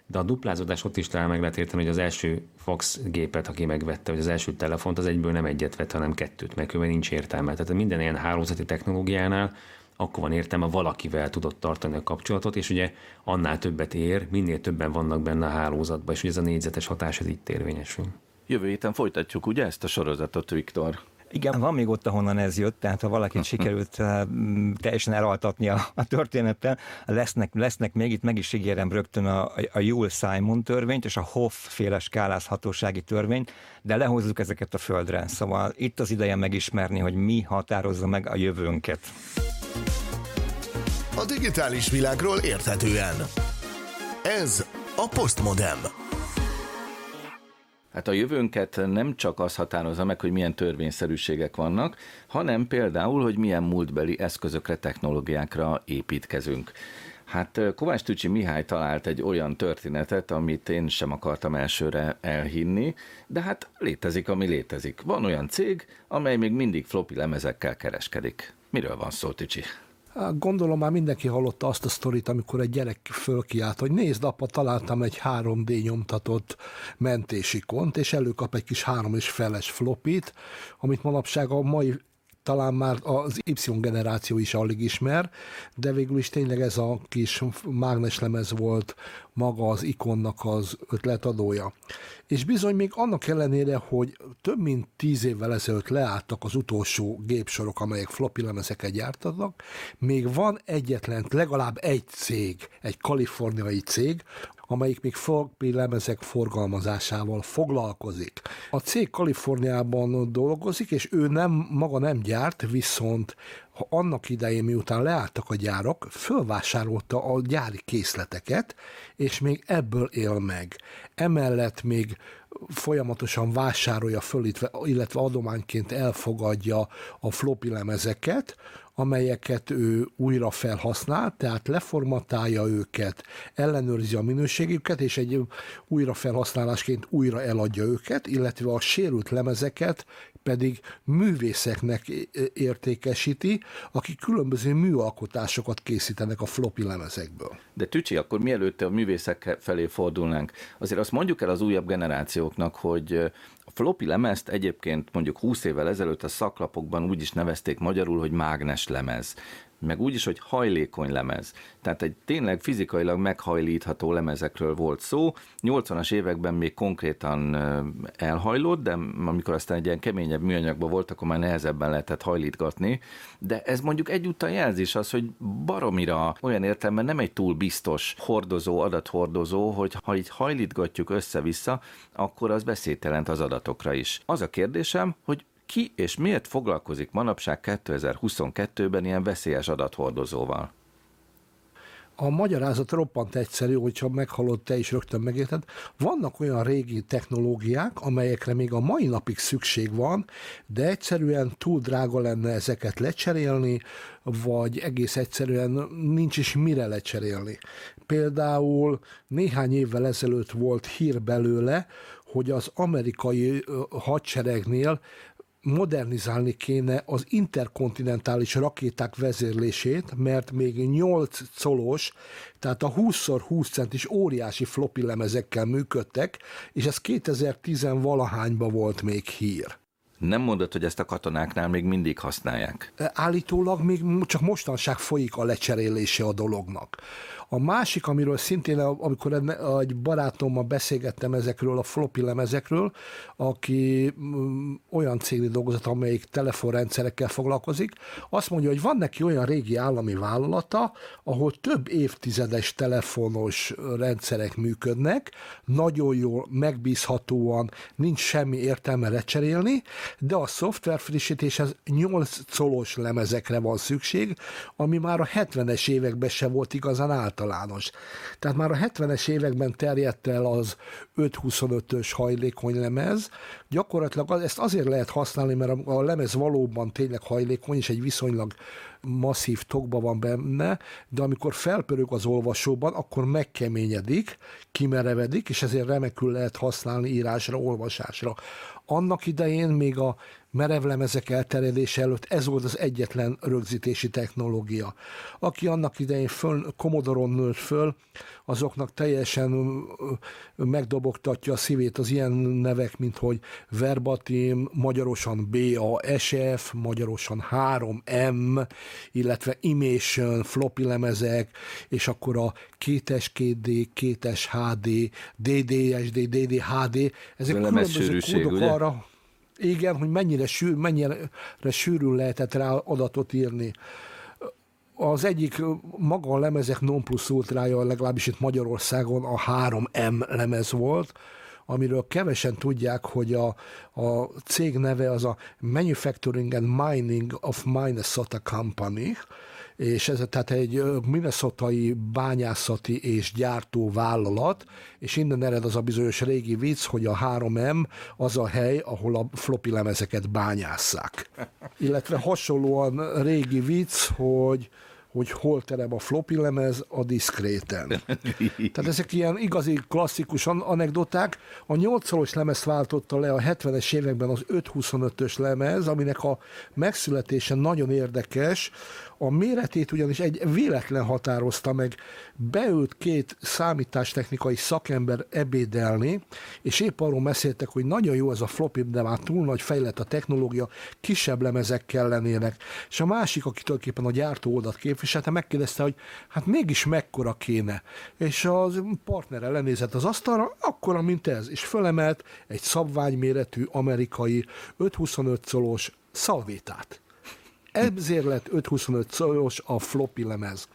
De a duplázódás ott is talán meg lehet érteni, hogy az első fax gépet, aki megvette, vagy az első telefont, az egyből nem egyet vett, hanem kettőt, mert nincs értelme. Tehát minden ilyen hálózati technológiánál akkor van értelme, valakivel tudott tartani a kapcsolatot, és ugye annál többet ér, minél többen vannak benne a hálózatban, és ugye ez a négyzetes hatás ez itt érvényesül. Jövő héten folytatjuk ugye ezt a sorozatot, Viktor? Igen, van még ott, ahonnan ez jött, tehát ha valakit sikerült uh, teljesen elaltatni a, a történettel, lesznek, lesznek még, itt meg is ígérem rögtön a, a Yule-Simon törvényt és a Hoff féle skálázhatósági törvényt, de lehozzuk ezeket a földre. Szóval itt az ideje megismerni, hogy mi határozza meg a jövőnket. A digitális világról érthetően. Ez a Postmodem. Hát a jövőnket nem csak az határozza meg, hogy milyen törvényszerűségek vannak, hanem például, hogy milyen múltbeli eszközökre, technológiákra építkezünk. Hát Kovács Tücsi Mihály talált egy olyan történetet, amit én sem akartam elsőre elhinni, de hát létezik, ami létezik. Van olyan cég, amely még mindig floppy lemezekkel kereskedik. Miről van szó, Tücsi? Gondolom már mindenki hallotta azt a sztorit, amikor egy gyerek fölkiált, hogy nézd, apa, találtam egy 3D nyomtatott mentési kont, és előkap egy kis három és feles flopit, amit manapság a mai talán már az Y generáció is alig ismer, de végül is tényleg ez a kis mágneslemez volt maga az ikonnak az ötletadója. És bizony még annak ellenére, hogy több mint tíz évvel ezelőtt leálltak az utolsó gépsorok, amelyek floppy lemezeket gyártanak, még van egyetlen, legalább egy cég, egy kaliforniai cég, amelyik még floppy lemezek forgalmazásával foglalkozik. A cég Kaliforniában dolgozik, és ő nem, maga nem gyárt, viszont annak idején, miután leálltak a gyárak, fölvásárolta a gyári készleteket, és még ebből él meg. Emellett még folyamatosan vásárolja föl, illetve adományként elfogadja a floppy lemezeket, amelyeket ő újra felhasznál, tehát leformatálja őket, ellenőrzi a minőségüket, és egy újrafelhasználásként újra eladja őket, illetve a sérült lemezeket pedig művészeknek értékesíti, akik különböző műalkotásokat készítenek a floppy lemezekből. De Tücsi, akkor mielőtt a művészek felé fordulnánk, azért azt mondjuk el az újabb generációknak, hogy a floppy lemezt egyébként mondjuk 20 évvel ezelőtt a szaklapokban úgy is nevezték magyarul, hogy mágnes lemez meg úgy is, hogy hajlékony lemez. Tehát egy tényleg fizikailag meghajlítható lemezekről volt szó. 80-as években még konkrétan elhajlott, de amikor aztán egy ilyen keményebb műanyagban volt, akkor már nehezebben lehetett hajlítgatni. De ez mondjuk egyúttal jelzés az, hogy baromira olyan értelemben nem egy túl biztos hordozó, adathordozó, hogy ha így hajlítgatjuk össze-vissza, akkor az beszéd jelent az adatokra is. Az a kérdésem, hogy ki és miért foglalkozik manapság 2022-ben ilyen veszélyes adathordozóval? A magyarázat roppant egyszerű, hogyha meghallod te is rögtön megérted. Vannak olyan régi technológiák, amelyekre még a mai napig szükség van, de egyszerűen túl drága lenne ezeket lecserélni, vagy egész egyszerűen nincs is mire lecserélni. Például néhány évvel ezelőtt volt hír belőle, hogy az amerikai hadseregnél modernizálni kéne az interkontinentális rakéták vezérlését, mert még 8 colos, tehát a 20x20 centis óriási floppy lemezekkel működtek, és ez 2010 valahányban volt még hír. Nem mondod, hogy ezt a katonáknál még mindig használják? Állítólag még csak mostanság folyik a lecserélése a dolognak. A másik, amiről szintén, amikor egy barátommal beszélgettem ezekről a floppy lemezekről, aki mm, olyan cégnél dolgozott, amelyik telefonrendszerekkel foglalkozik, azt mondja, hogy van neki olyan régi állami vállalata, ahol több évtizedes telefonos rendszerek működnek, nagyon jól, megbízhatóan, nincs semmi értelme lecserélni, de a szoftver frissítéshez 8 colos lemezekre van szükség, ami már a 70-es években se volt igazán általános. Tehát már a 70-es években terjedt el az 5-25-ös hajlékony lemez, gyakorlatilag ezt azért lehet használni, mert a lemez valóban tényleg hajlékony, és egy viszonylag masszív tokba van benne, de amikor felpörög az olvasóban, akkor megkeményedik, kimerevedik, és ezért remekül lehet használni írásra, olvasásra. Annak idején még a merevlemezek elterjedése előtt ez volt az egyetlen rögzítési technológia. Aki annak idején föl, Commodore-on nőtt föl, azoknak teljesen megdobogtatja a szívét az ilyen nevek, mint hogy Verbatim, magyarosan BASF, magyarosan 3M, illetve Imation, floppy lemezek, és akkor a 2S 2D, 2S HD, DDSD, DDHD, ezek különböző kódok ugye? arra, igen, hogy mennyire, sűr, mennyire sűrűn lehetett rá adatot írni. Az egyik maga a lemezek non plus ultrája, legalábbis itt Magyarországon a 3M lemez volt, amiről kevesen tudják, hogy a, a cég neve az a Manufacturing and Mining of Minnesota Company, és ez tehát egy minnesotai bányászati és gyártó vállalat, és innen ered az a bizonyos régi vicc, hogy a 3M az a hely, ahol a floppy lemezeket bányásszák. <laughs> Illetve hasonlóan régi vicc, hogy hogy hol terem a floppy lemez a diszkréten. <laughs> Tehát ezek ilyen igazi klasszikus anekdoták. A 8 lemez váltotta le a 70-es években az 525-ös lemez, aminek a megszületése nagyon érdekes, a méretét ugyanis egy véletlen határozta meg, beült két számítástechnikai szakember ebédelni, és épp arról beszéltek, hogy nagyon jó ez a floppy, de már túl nagy fejlett a technológia, kisebb lemezek kellenének. És a másik, aki tulajdonképpen a gyártó oldalt képviselte, megkérdezte, hogy hát mégis mekkora kéne. És az partnere lenézett az asztalra, akkora, mint ez, és fölemelt egy szabványméretű amerikai 525 szolos szalvétát. Ezért lett 525 szolos a floppy lemez.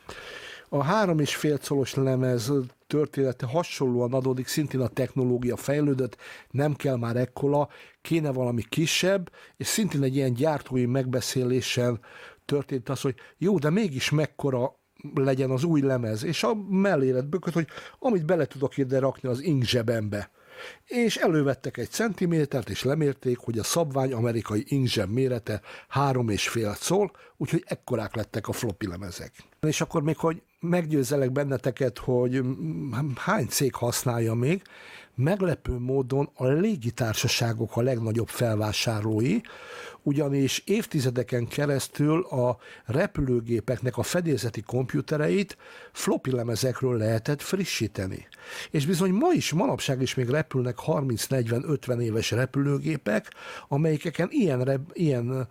A három és fél szolos lemez története hasonlóan adódik, szintén a technológia fejlődött, nem kell már ekkola, kéne valami kisebb, és szintén egy ilyen gyártói megbeszélésen történt az, hogy jó, de mégis mekkora legyen az új lemez, és a mellélet bökött, hogy amit bele tudok ide rakni az ink zsebembe és elővettek egy centimétert, és lemérték, hogy a szabvány amerikai inkzseb mérete három és fél szól, úgyhogy ekkorák lettek a floppy lemezek. És akkor még, hogy meggyőzelek benneteket, hogy hány cég használja még, meglepő módon a légitársaságok a legnagyobb felvásárlói, ugyanis évtizedeken keresztül a repülőgépeknek a fedélzeti komputereit floppy lemezekről lehetett frissíteni. És bizony ma is, manapság is még repülnek 30-40-50 éves repülőgépek, amelyikeken ilyen, ilyen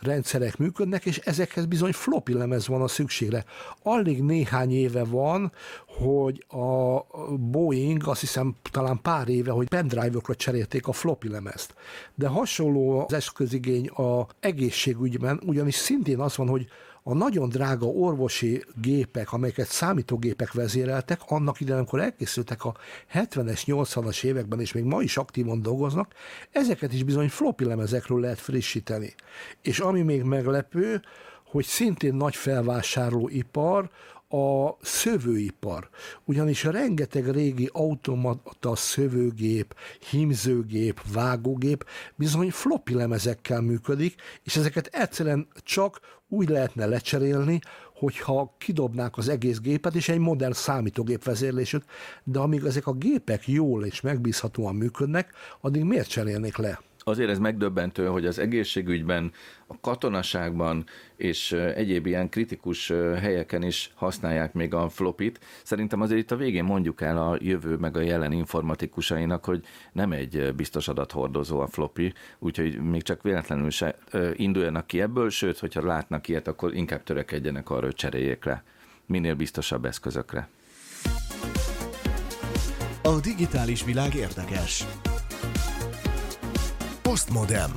rendszerek működnek, és ezekhez bizony floppy lemez van a szükségre. Alig néhány éve van, hogy a Boeing, azt hiszem talán pár éve, hogy pendrive-okra cserélték a floppy lemezt. De hasonló az eszközigény a egészségügyben, ugyanis szintén az van, hogy a nagyon drága orvosi gépek, amelyeket számítógépek vezéreltek, annak idején, amikor elkészültek a 70-es, 80-as években, és még ma is aktívan dolgoznak, ezeket is bizony floppy lemezekről lehet frissíteni. És ami még meglepő, hogy szintén nagy felvásárlóipar a szövőipar. Ugyanis rengeteg régi automata szövőgép, hímzőgép, vágógép bizony floppy lemezekkel működik, és ezeket egyszerűen csak úgy lehetne lecserélni, hogyha kidobnák az egész gépet, és egy modern számítógép vezérlésük, de amíg ezek a gépek jól és megbízhatóan működnek, addig miért cserélnék le? Azért ez megdöbbentő, hogy az egészségügyben, a katonaságban és egyéb ilyen kritikus helyeken is használják még a flopit. Szerintem azért itt a végén mondjuk el a jövő meg a jelen informatikusainak, hogy nem egy biztos adathordozó a floppy, úgyhogy még csak véletlenül se induljanak ki ebből, sőt, hogyha látnak ilyet, akkor inkább törekedjenek arra, hogy cseréljék le minél biztosabb eszközökre. A digitális világ érdekes. Postmodem.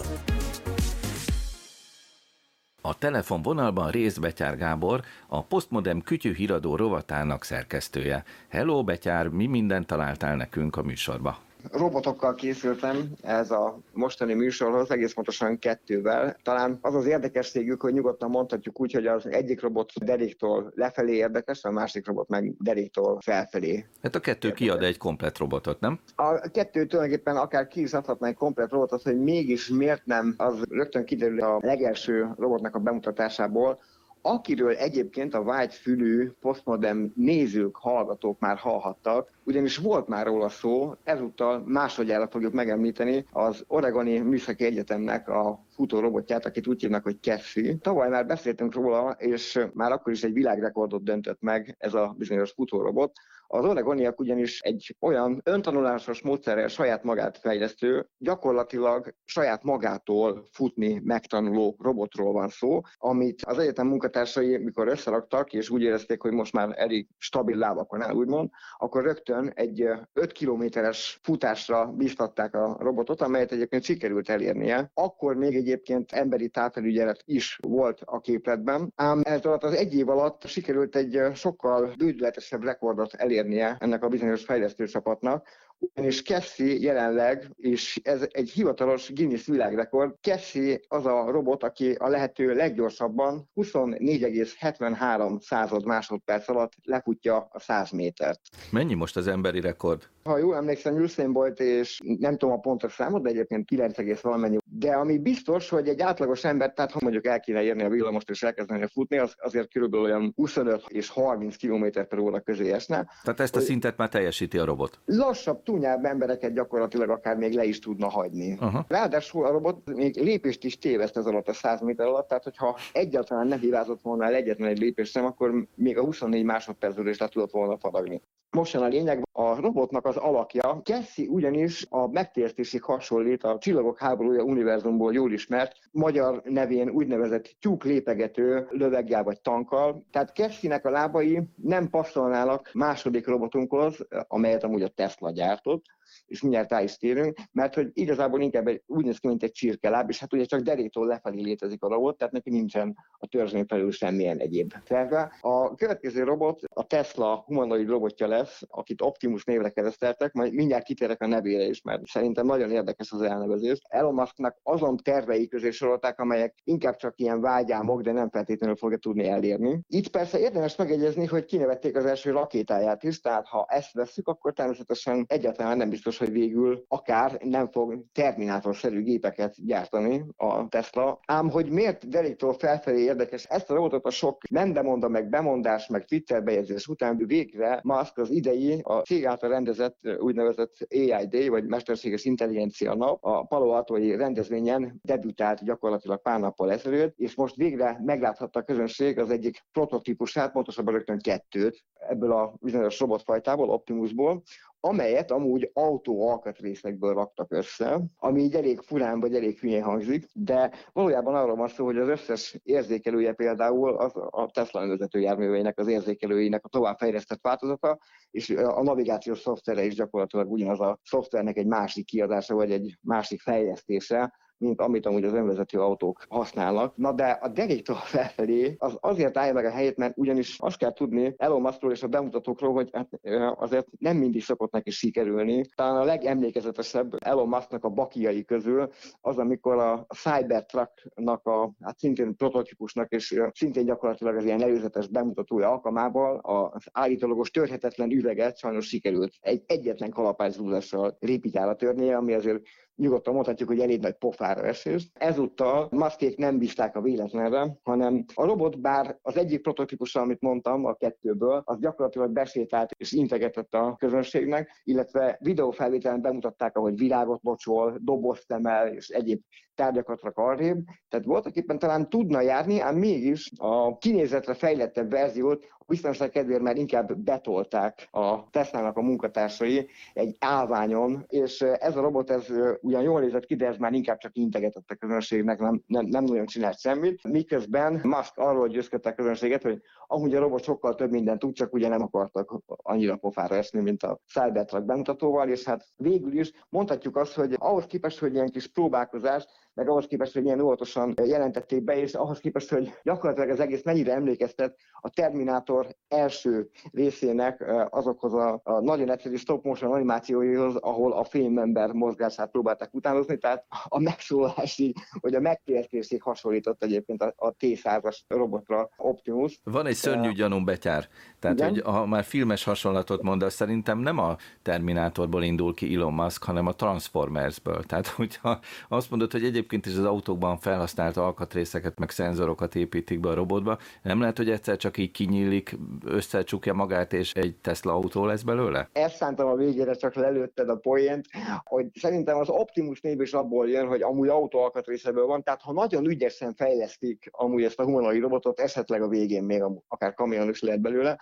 A telefonvonalban rész Betyár Gábor, a Postmodem kütyűhíradó rovatának szerkesztője. Hello Betyár, mi mindent találtál nekünk a műsorba? Robotokkal készültem ez a mostani műsorhoz, egész pontosan kettővel. Talán az az érdekességük, hogy nyugodtan mondhatjuk úgy, hogy az egyik robot deréktól lefelé érdekes, a másik robot meg deréktól felfelé. Hát a kettő érdekes. kiad egy komplet robotot, nem? A kettő tulajdonképpen akár ki is adhatna egy komplet robotot, hogy mégis miért nem, az rögtön kiderül a legelső robotnak a bemutatásából, akiről egyébként a vágyfülű postmodern nézők, hallgatók már hallhattak, ugyanis volt már róla szó, ezúttal másodjára fogjuk megemlíteni az Oregoni Műszaki Egyetemnek a futórobotját, akit úgy hívnak, hogy Cassie. Tavaly már beszéltünk róla, és már akkor is egy világrekordot döntött meg ez a bizonyos futórobot. Az oregoniak ugyanis egy olyan öntanulásos módszerrel saját magát fejlesztő, gyakorlatilag saját magától futni megtanuló robotról van szó, amit az egyetem munkatársai, mikor összeraktak, és úgy érezték, hogy most már elég stabil lábakon áll, úgymond, akkor rögtön egy 5 kilométeres futásra bíztatták a robotot, amelyet egyébként sikerült elérnie. Akkor még egyébként emberi távfelügyelet is volt a képletben, ám ez az egy év alatt sikerült egy sokkal bődületesebb rekordot elérnie ennek a bizonyos fejlesztő csapatnak, és Cassie jelenleg, és ez egy hivatalos Guinness világrekord, Cassie az a robot, aki a lehető leggyorsabban 24,73 század másodperc alatt lefutja a 100 métert. Mennyi most az emberi rekord? Ha jól emlékszem, Usain Bolt, és nem tudom a pontos számot, de egyébként 9, valamennyi. De ami biztos, hogy egy átlagos ember, tehát ha mondjuk el kéne érni a villamost és elkezdeni futni, az azért körülbelül olyan 25 és 30 km per óra közé esne. Tehát ezt a szintet már teljesíti a robot? Lassabb, túnyább embereket gyakorlatilag akár még le is tudna hagyni. Uh-huh. Ráadásul a robot még lépést is téveszt ez alatt a 100 méter alatt, tehát hogyha egyáltalán nem hibázott volna el egyetlen egy lépést sem, akkor még a 24 másodpercről is le tudott volna faragni. Most jön a lényeg, a robotnak az alakja. Cassie ugyanis a megtértésig hasonlít a Csillagok háborúja univerzumból jól ismert, magyar nevén úgynevezett tyúk lépegető löveggel vagy tankkal. Tehát Cassie-nek a lábai nem passzolnának második robotunkhoz, amelyet amúgy a Tesla gyártott, és mindjárt rá is térünk, mert hogy igazából inkább egy, úgy néz ki, mint egy csirkeláb, és hát ugye csak derétól lefelé létezik a robot, tehát neki nincsen a törzsén felül semmilyen egyéb terve. A következő robot a Tesla humanoid robotja lesz, akit Optimus névre kereszteltek, majd mindjárt kitérek a nevére is, mert szerintem nagyon érdekes az elnevezés. Elon Musknak azon tervei közé sorolták, amelyek inkább csak ilyen vágyámok, de nem feltétlenül fogja tudni elérni. Itt persze érdemes megegyezni, hogy kinevették az első rakétáját is, tehát ha ezt veszük, akkor természetesen egyáltalán nem biztos, hogy végül akár nem fog terminátorszerű gépeket gyártani a Tesla. Ám hogy miért deréktől felfelé érdekes, ezt a robotot a sok nem bemonda meg bemondás, meg Twitter bejegyzés után végre Musk az idei a cég által rendezett úgynevezett AI vagy Mesterséges Intelligencia nap, a Palo Alto-i rendezvényen debütált gyakorlatilag pár nappal ezelőtt, és most végre megláthatta a közönség az egyik prototípusát, pontosabban rögtön kettőt ebből a bizonyos robotfajtából, Optimusból, amelyet amúgy autó alkatrészekből raktak össze, ami így elég furán vagy elég hülyén hangzik, de valójában arról van szó, hogy az összes érzékelője például az a Tesla önvezető járműveinek, az érzékelőinek a továbbfejlesztett változata, és a navigációs szoftvere is gyakorlatilag ugyanaz a szoftvernek egy másik kiadása, vagy egy másik fejlesztése, mint amit amúgy az önvezető autók használnak. Na de a deréktől <laughs> felfelé az azért állja meg a helyét, mert ugyanis azt kell tudni Elon Muskról és a bemutatókról, hogy hát, azért nem mindig szokott neki sikerülni. Talán a legemlékezetesebb Elon Musknak a bakiai közül az, amikor a Cybertrucknak a hát szintén prototípusnak és szintén gyakorlatilag az ilyen előzetes bemutatója alkalmával az állítólagos törhetetlen üveget sajnos sikerült egy egyetlen kalapászúzással répítára törnie, ami azért nyugodtan mondhatjuk, hogy elég nagy pofára esés. Ezúttal maszkék nem bízták a véletlenre, hanem a robot, bár az egyik prototípusa, amit mondtam a kettőből, az gyakorlatilag besétált és integetett a közönségnek, illetve videófelvételen bemutatták, ahogy világot bocsol, dobozt emel és egyéb tárgyakat rak arrébb. Tehát voltak éppen talán tudna járni, ám mégis a kinézetre fejlettebb verziót biztonság kedvéért már inkább betolták a Tesla-nak a munkatársai egy állványon, és ez a robot ez ugyan jól nézett ki, de ez már inkább csak integetett a közönségnek, nem, nem, nem nagyon csinált semmit. Miközben Musk arról győzködte a közönséget, hogy amúgy a robot sokkal több mindent tud, csak ugye nem akartak annyira pofára esni, mint a Cybertruck bemutatóval, és hát végül is mondhatjuk azt, hogy ahhoz képest, hogy ilyen kis próbálkozás, meg ahhoz képest, hogy ilyen óvatosan jelentették be, és ahhoz képest, hogy gyakorlatilag az egész mennyire emlékeztet a Terminátor első részének azokhoz a, a nagyon egyszerű stop motion animációihoz, ahol a fémmember mozgását próbálták utánozni, tehát a megszólásig, vagy a megtértésig hasonlított egyébként a, a T-100-as robotra Optimus. Van egy szörnyű gyanúm betyár, tehát Igen? hogy ha már filmes hasonlatot mondasz, szerintem nem a Terminátorból indul ki Elon Musk, hanem a Transformersből. Tehát hogyha azt mondod, hogy egyébként is az autókban felhasznált alkatrészeket, meg szenzorokat építik be a robotba, nem lehet, hogy egyszer csak így kinyílik, összecsukja magát, és egy Tesla autó lesz belőle? Ezt szántam a végére, csak lelőtted a poént, hogy szerintem az Optimus név is abból jön, hogy amúgy autó alkatrészeből van, tehát ha nagyon ügyesen fejlesztik amúgy ezt a humanoid robotot, esetleg a végén még akár kamion is lehet belőle,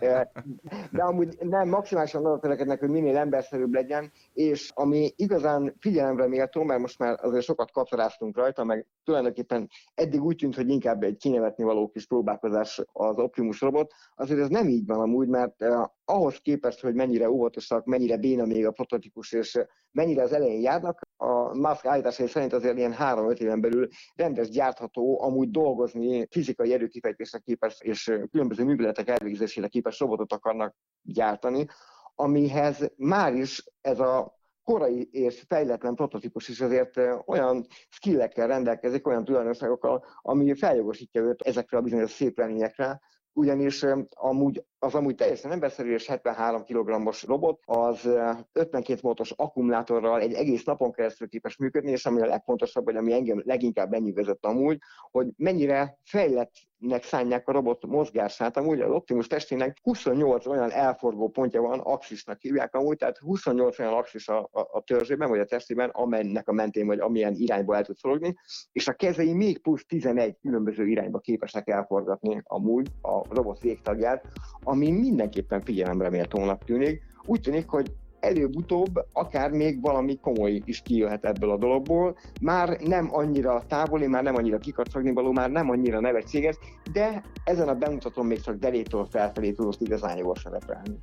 <laughs> de amúgy nem, maximálisan arra törekednek, hogy minél emberszerűbb legyen, és ami igazán figyelemre méltó, mert most már azért sokat kacaráztunk rajta, meg tulajdonképpen eddig úgy tűnt, hogy inkább egy kinevetni való kis próbálkozás az Optimus robot, azért ez nem így van amúgy, mert eh, ahhoz képest, hogy mennyire óvatosak, mennyire béna még a prototípus, és mennyire az elején járnak, a Musk állításai szerint azért ilyen 3-5 éven belül rendes gyártható, amúgy dolgozni, fizikai erőkifejtésre képes és különböző műveletek elvégzésére képes robotot akarnak gyártani, amihez már is ez a korai és fejletlen prototípus is azért olyan skillekkel rendelkezik, olyan tulajdonságokkal, ami feljogosítja őt ezekre a bizonyos szép reményekre, ugyanis amúgy, az amúgy teljesen emberszerű és 73 kg-os robot, az 52 voltos akkumulátorral egy egész napon keresztül képes működni, és ami a legfontosabb, vagy ami engem leginkább lenyűgözött amúgy, hogy mennyire fejlett nek szánják a robot mozgását. Amúgy az Optimus testének 28 olyan elforgó pontja van, axisnak hívják amúgy, tehát 28 olyan axis a, a, a törzsében, vagy a testében, amennek a mentén, vagy amilyen irányba el tud szorogni, és a kezei még plusz 11 különböző irányba képesek elforgatni amúgy a robot végtagját, ami mindenképpen figyelemre méltónak tűnik. Úgy tűnik, hogy előbb-utóbb akár még valami komoly is kijöhet ebből a dologból. Már nem annyira távoli, már nem annyira kikacagni való, már nem annyira nevetséges, de ezen a bemutatón még csak delétől felfelé tudott igazán jól szerepelni.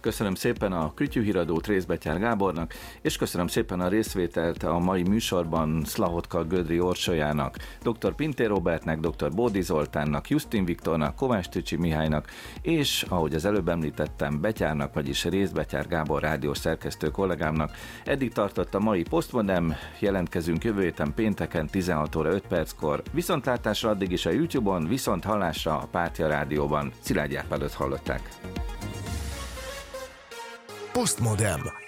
Köszönöm szépen a Kütyűhíradót Részbetyár Gábornak, és köszönöm szépen a részvételt a mai műsorban Szlahotka Gödri Orsolyának, dr. Pintér Robertnek, dr. Bódi Zoltánnak, Justin Viktornak, Kovács Tücsi Mihálynak, és ahogy az előbb említettem, Betyárnak, vagyis Részbetyár Gábor rádiós szerkesztő kollégámnak. Eddig tartott a mai Postmodem, jelentkezünk jövő héten pénteken 16 óra 5 perckor. Viszontlátásra addig is a YouTube-on, viszont hallásra a Pártja Rádióban. Szilágy előtt hallották. Postmodem.